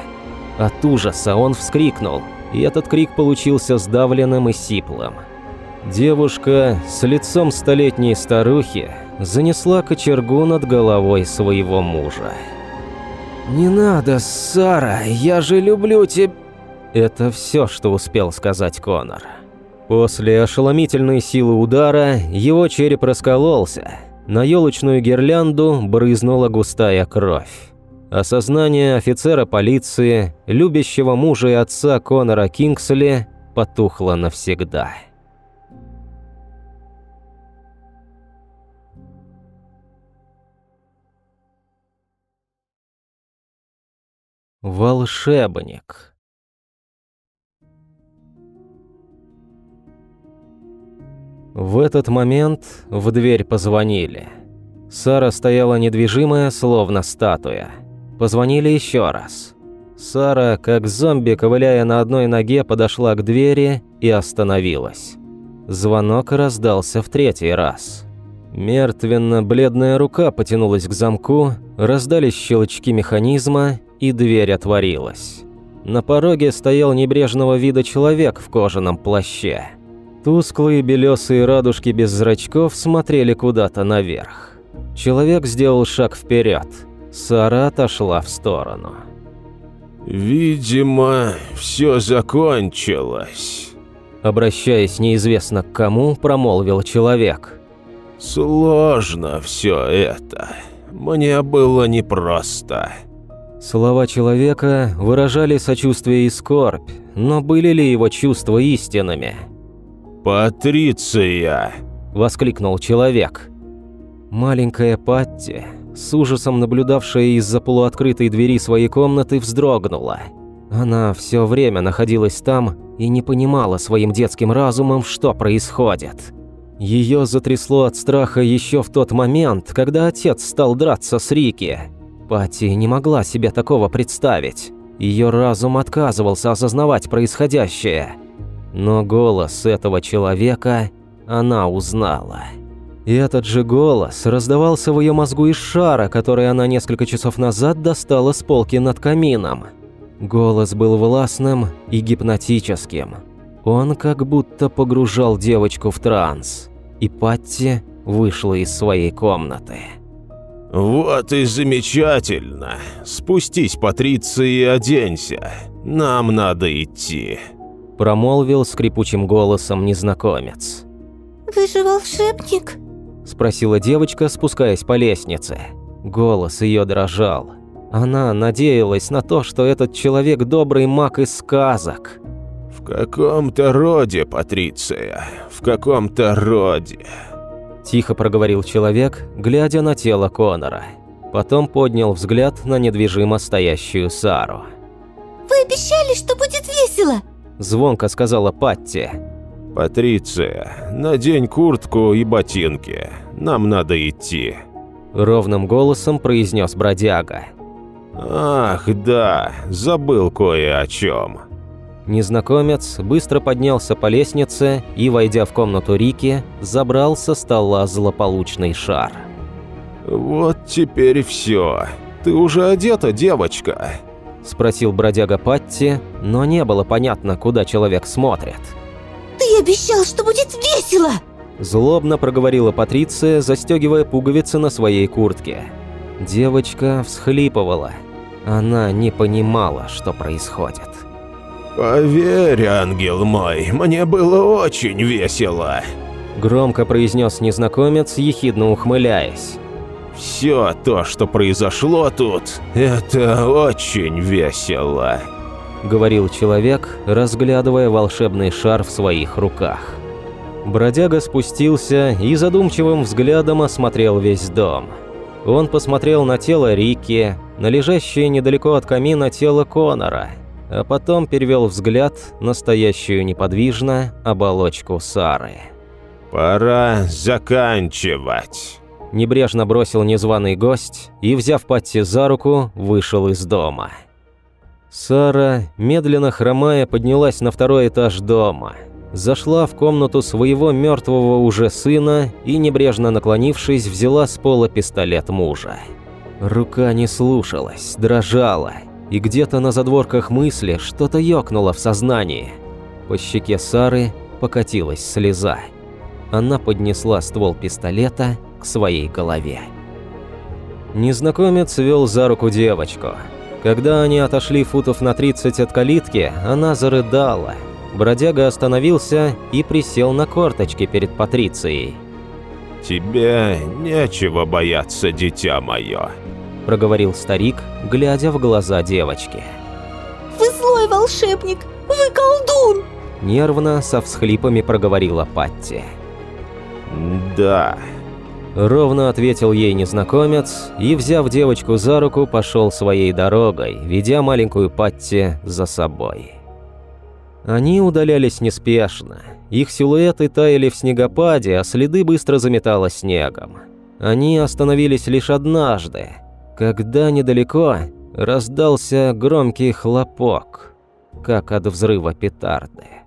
Speaker 1: От ужаса он вскрикнул, и этот крик получился сдавленным и сиплым. Девушка с лицом столетней старухи занесла кочергу над головой своего мужа. «Не надо, Сара, я же люблю тебя...» Это все, что успел сказать Конор. После ошеломительной силы удара его череп раскололся. На елочную гирлянду брызнула густая кровь. Осознание офицера полиции, любящего мужа и отца Конора Кингсли, потухло навсегда. Волшебник. В этот момент в дверь позвонили. Сара стояла недвижимая, словно статуя. Позвонили еще раз. Сара, как зомби, ковыляя на одной ноге, подошла к двери и остановилась. Звонок раздался в третий раз. Мертвенно-бледная рука потянулась к замку, раздались щелчки механизма, и дверь отворилась. На пороге стоял небрежного вида человек в кожаном плаще. Тусклые белесые радужки без зрачков смотрели куда-то наверх. Человек сделал шаг вперед. Сара отошла в сторону.
Speaker 3: «Видимо, все закончилось», –
Speaker 1: обращаясь неизвестно к кому, промолвил человек.
Speaker 3: «Сложно все это. Мне было непросто».
Speaker 1: Слова человека выражали сочувствие и скорбь, но были ли его чувства истинными?
Speaker 3: «Патриция!»
Speaker 1: – воскликнул человек. Маленькая Патти, с ужасом наблюдавшая из-за полуоткрытой двери своей комнаты, вздрогнула. Она все время находилась там и не понимала своим детским разумом, что происходит. Ее затрясло от страха еще в тот момент, когда отец стал драться с Рики. Пати не могла себе такого представить. Ее разум отказывался осознавать происходящее. Но голос этого человека она узнала. И этот же голос раздавался в ее мозгу из шара, который она несколько часов назад достала с полки над камином. Голос был властным и гипнотическим. Он как будто погружал девочку в транс. И Патти вышла из своей комнаты.
Speaker 3: «Вот и замечательно. Спустись, Патриция, и оденься. Нам надо идти», –
Speaker 1: промолвил скрипучим голосом незнакомец.
Speaker 4: «Вы же волшебник?»
Speaker 1: – спросила девочка, спускаясь по лестнице. Голос ее дрожал. Она надеялась на то, что этот человек добрый маг из сказок.
Speaker 3: «В каком-то роде, Патриция, в каком-то роде»,
Speaker 1: Тихо проговорил человек, глядя на тело Конора. Потом поднял взгляд на недвижимо стоящую Сару.
Speaker 4: «Вы обещали, что будет весело!»
Speaker 1: Звонко сказала Патти.
Speaker 3: «Патриция, надень куртку и ботинки. Нам надо идти».
Speaker 1: Ровным голосом произнес бродяга.
Speaker 3: «Ах, да, забыл кое о чем.
Speaker 1: Незнакомец быстро поднялся по лестнице и, войдя в комнату Рики, забрал со стола злополучный шар.
Speaker 3: «Вот теперь все. Ты уже одета, девочка?»
Speaker 1: – спросил бродяга Патти, но не было понятно, куда человек смотрит.
Speaker 4: «Ты обещал, что будет весело!»
Speaker 1: Злобно проговорила Патриция, застегивая пуговицы на своей куртке. Девочка всхлипывала. Она не понимала, что происходит.
Speaker 3: «Поверь, ангел мой, мне было очень весело», –
Speaker 1: громко произнес незнакомец, ехидно ухмыляясь.
Speaker 3: Все то, что произошло тут, это очень весело», —
Speaker 1: говорил человек, разглядывая волшебный шар в своих руках. Бродяга спустился и задумчивым взглядом осмотрел весь дом. Он посмотрел на тело Рики, на лежащее недалеко от камина тело Конора, а потом перевел взгляд на стоящую неподвижно оболочку Сары.
Speaker 3: «Пора заканчивать».
Speaker 1: Небрежно бросил незваный гость и, взяв Патти за руку, вышел из дома. Сара, медленно хромая, поднялась на второй этаж дома. Зашла в комнату своего мертвого уже сына и, небрежно наклонившись, взяла с пола пистолет мужа. Рука не слушалась, дрожала, и где-то на задворках мысли что-то ёкнуло в сознании. По щеке Сары покатилась слеза. Она поднесла ствол пистолета к своей голове. Незнакомец вел за руку девочку. Когда они отошли футов на 30 от калитки, она зарыдала. Бродяга остановился и присел на корточки перед Патрицией.
Speaker 3: «Тебе нечего бояться, дитя мое», –
Speaker 1: проговорил старик, глядя в глаза девочки.
Speaker 4: «Вы злой волшебник! Вы колдун!»
Speaker 1: Нервно, со всхлипами проговорила Патти.
Speaker 3: «Да»,
Speaker 1: Ровно ответил ей незнакомец и, взяв девочку за руку, пошел своей дорогой, ведя маленькую Патти за собой. Они удалялись неспешно. Их силуэты таяли в снегопаде, а следы быстро заметало снегом. Они остановились лишь однажды, когда недалеко раздался громкий хлопок, как от взрыва петарды.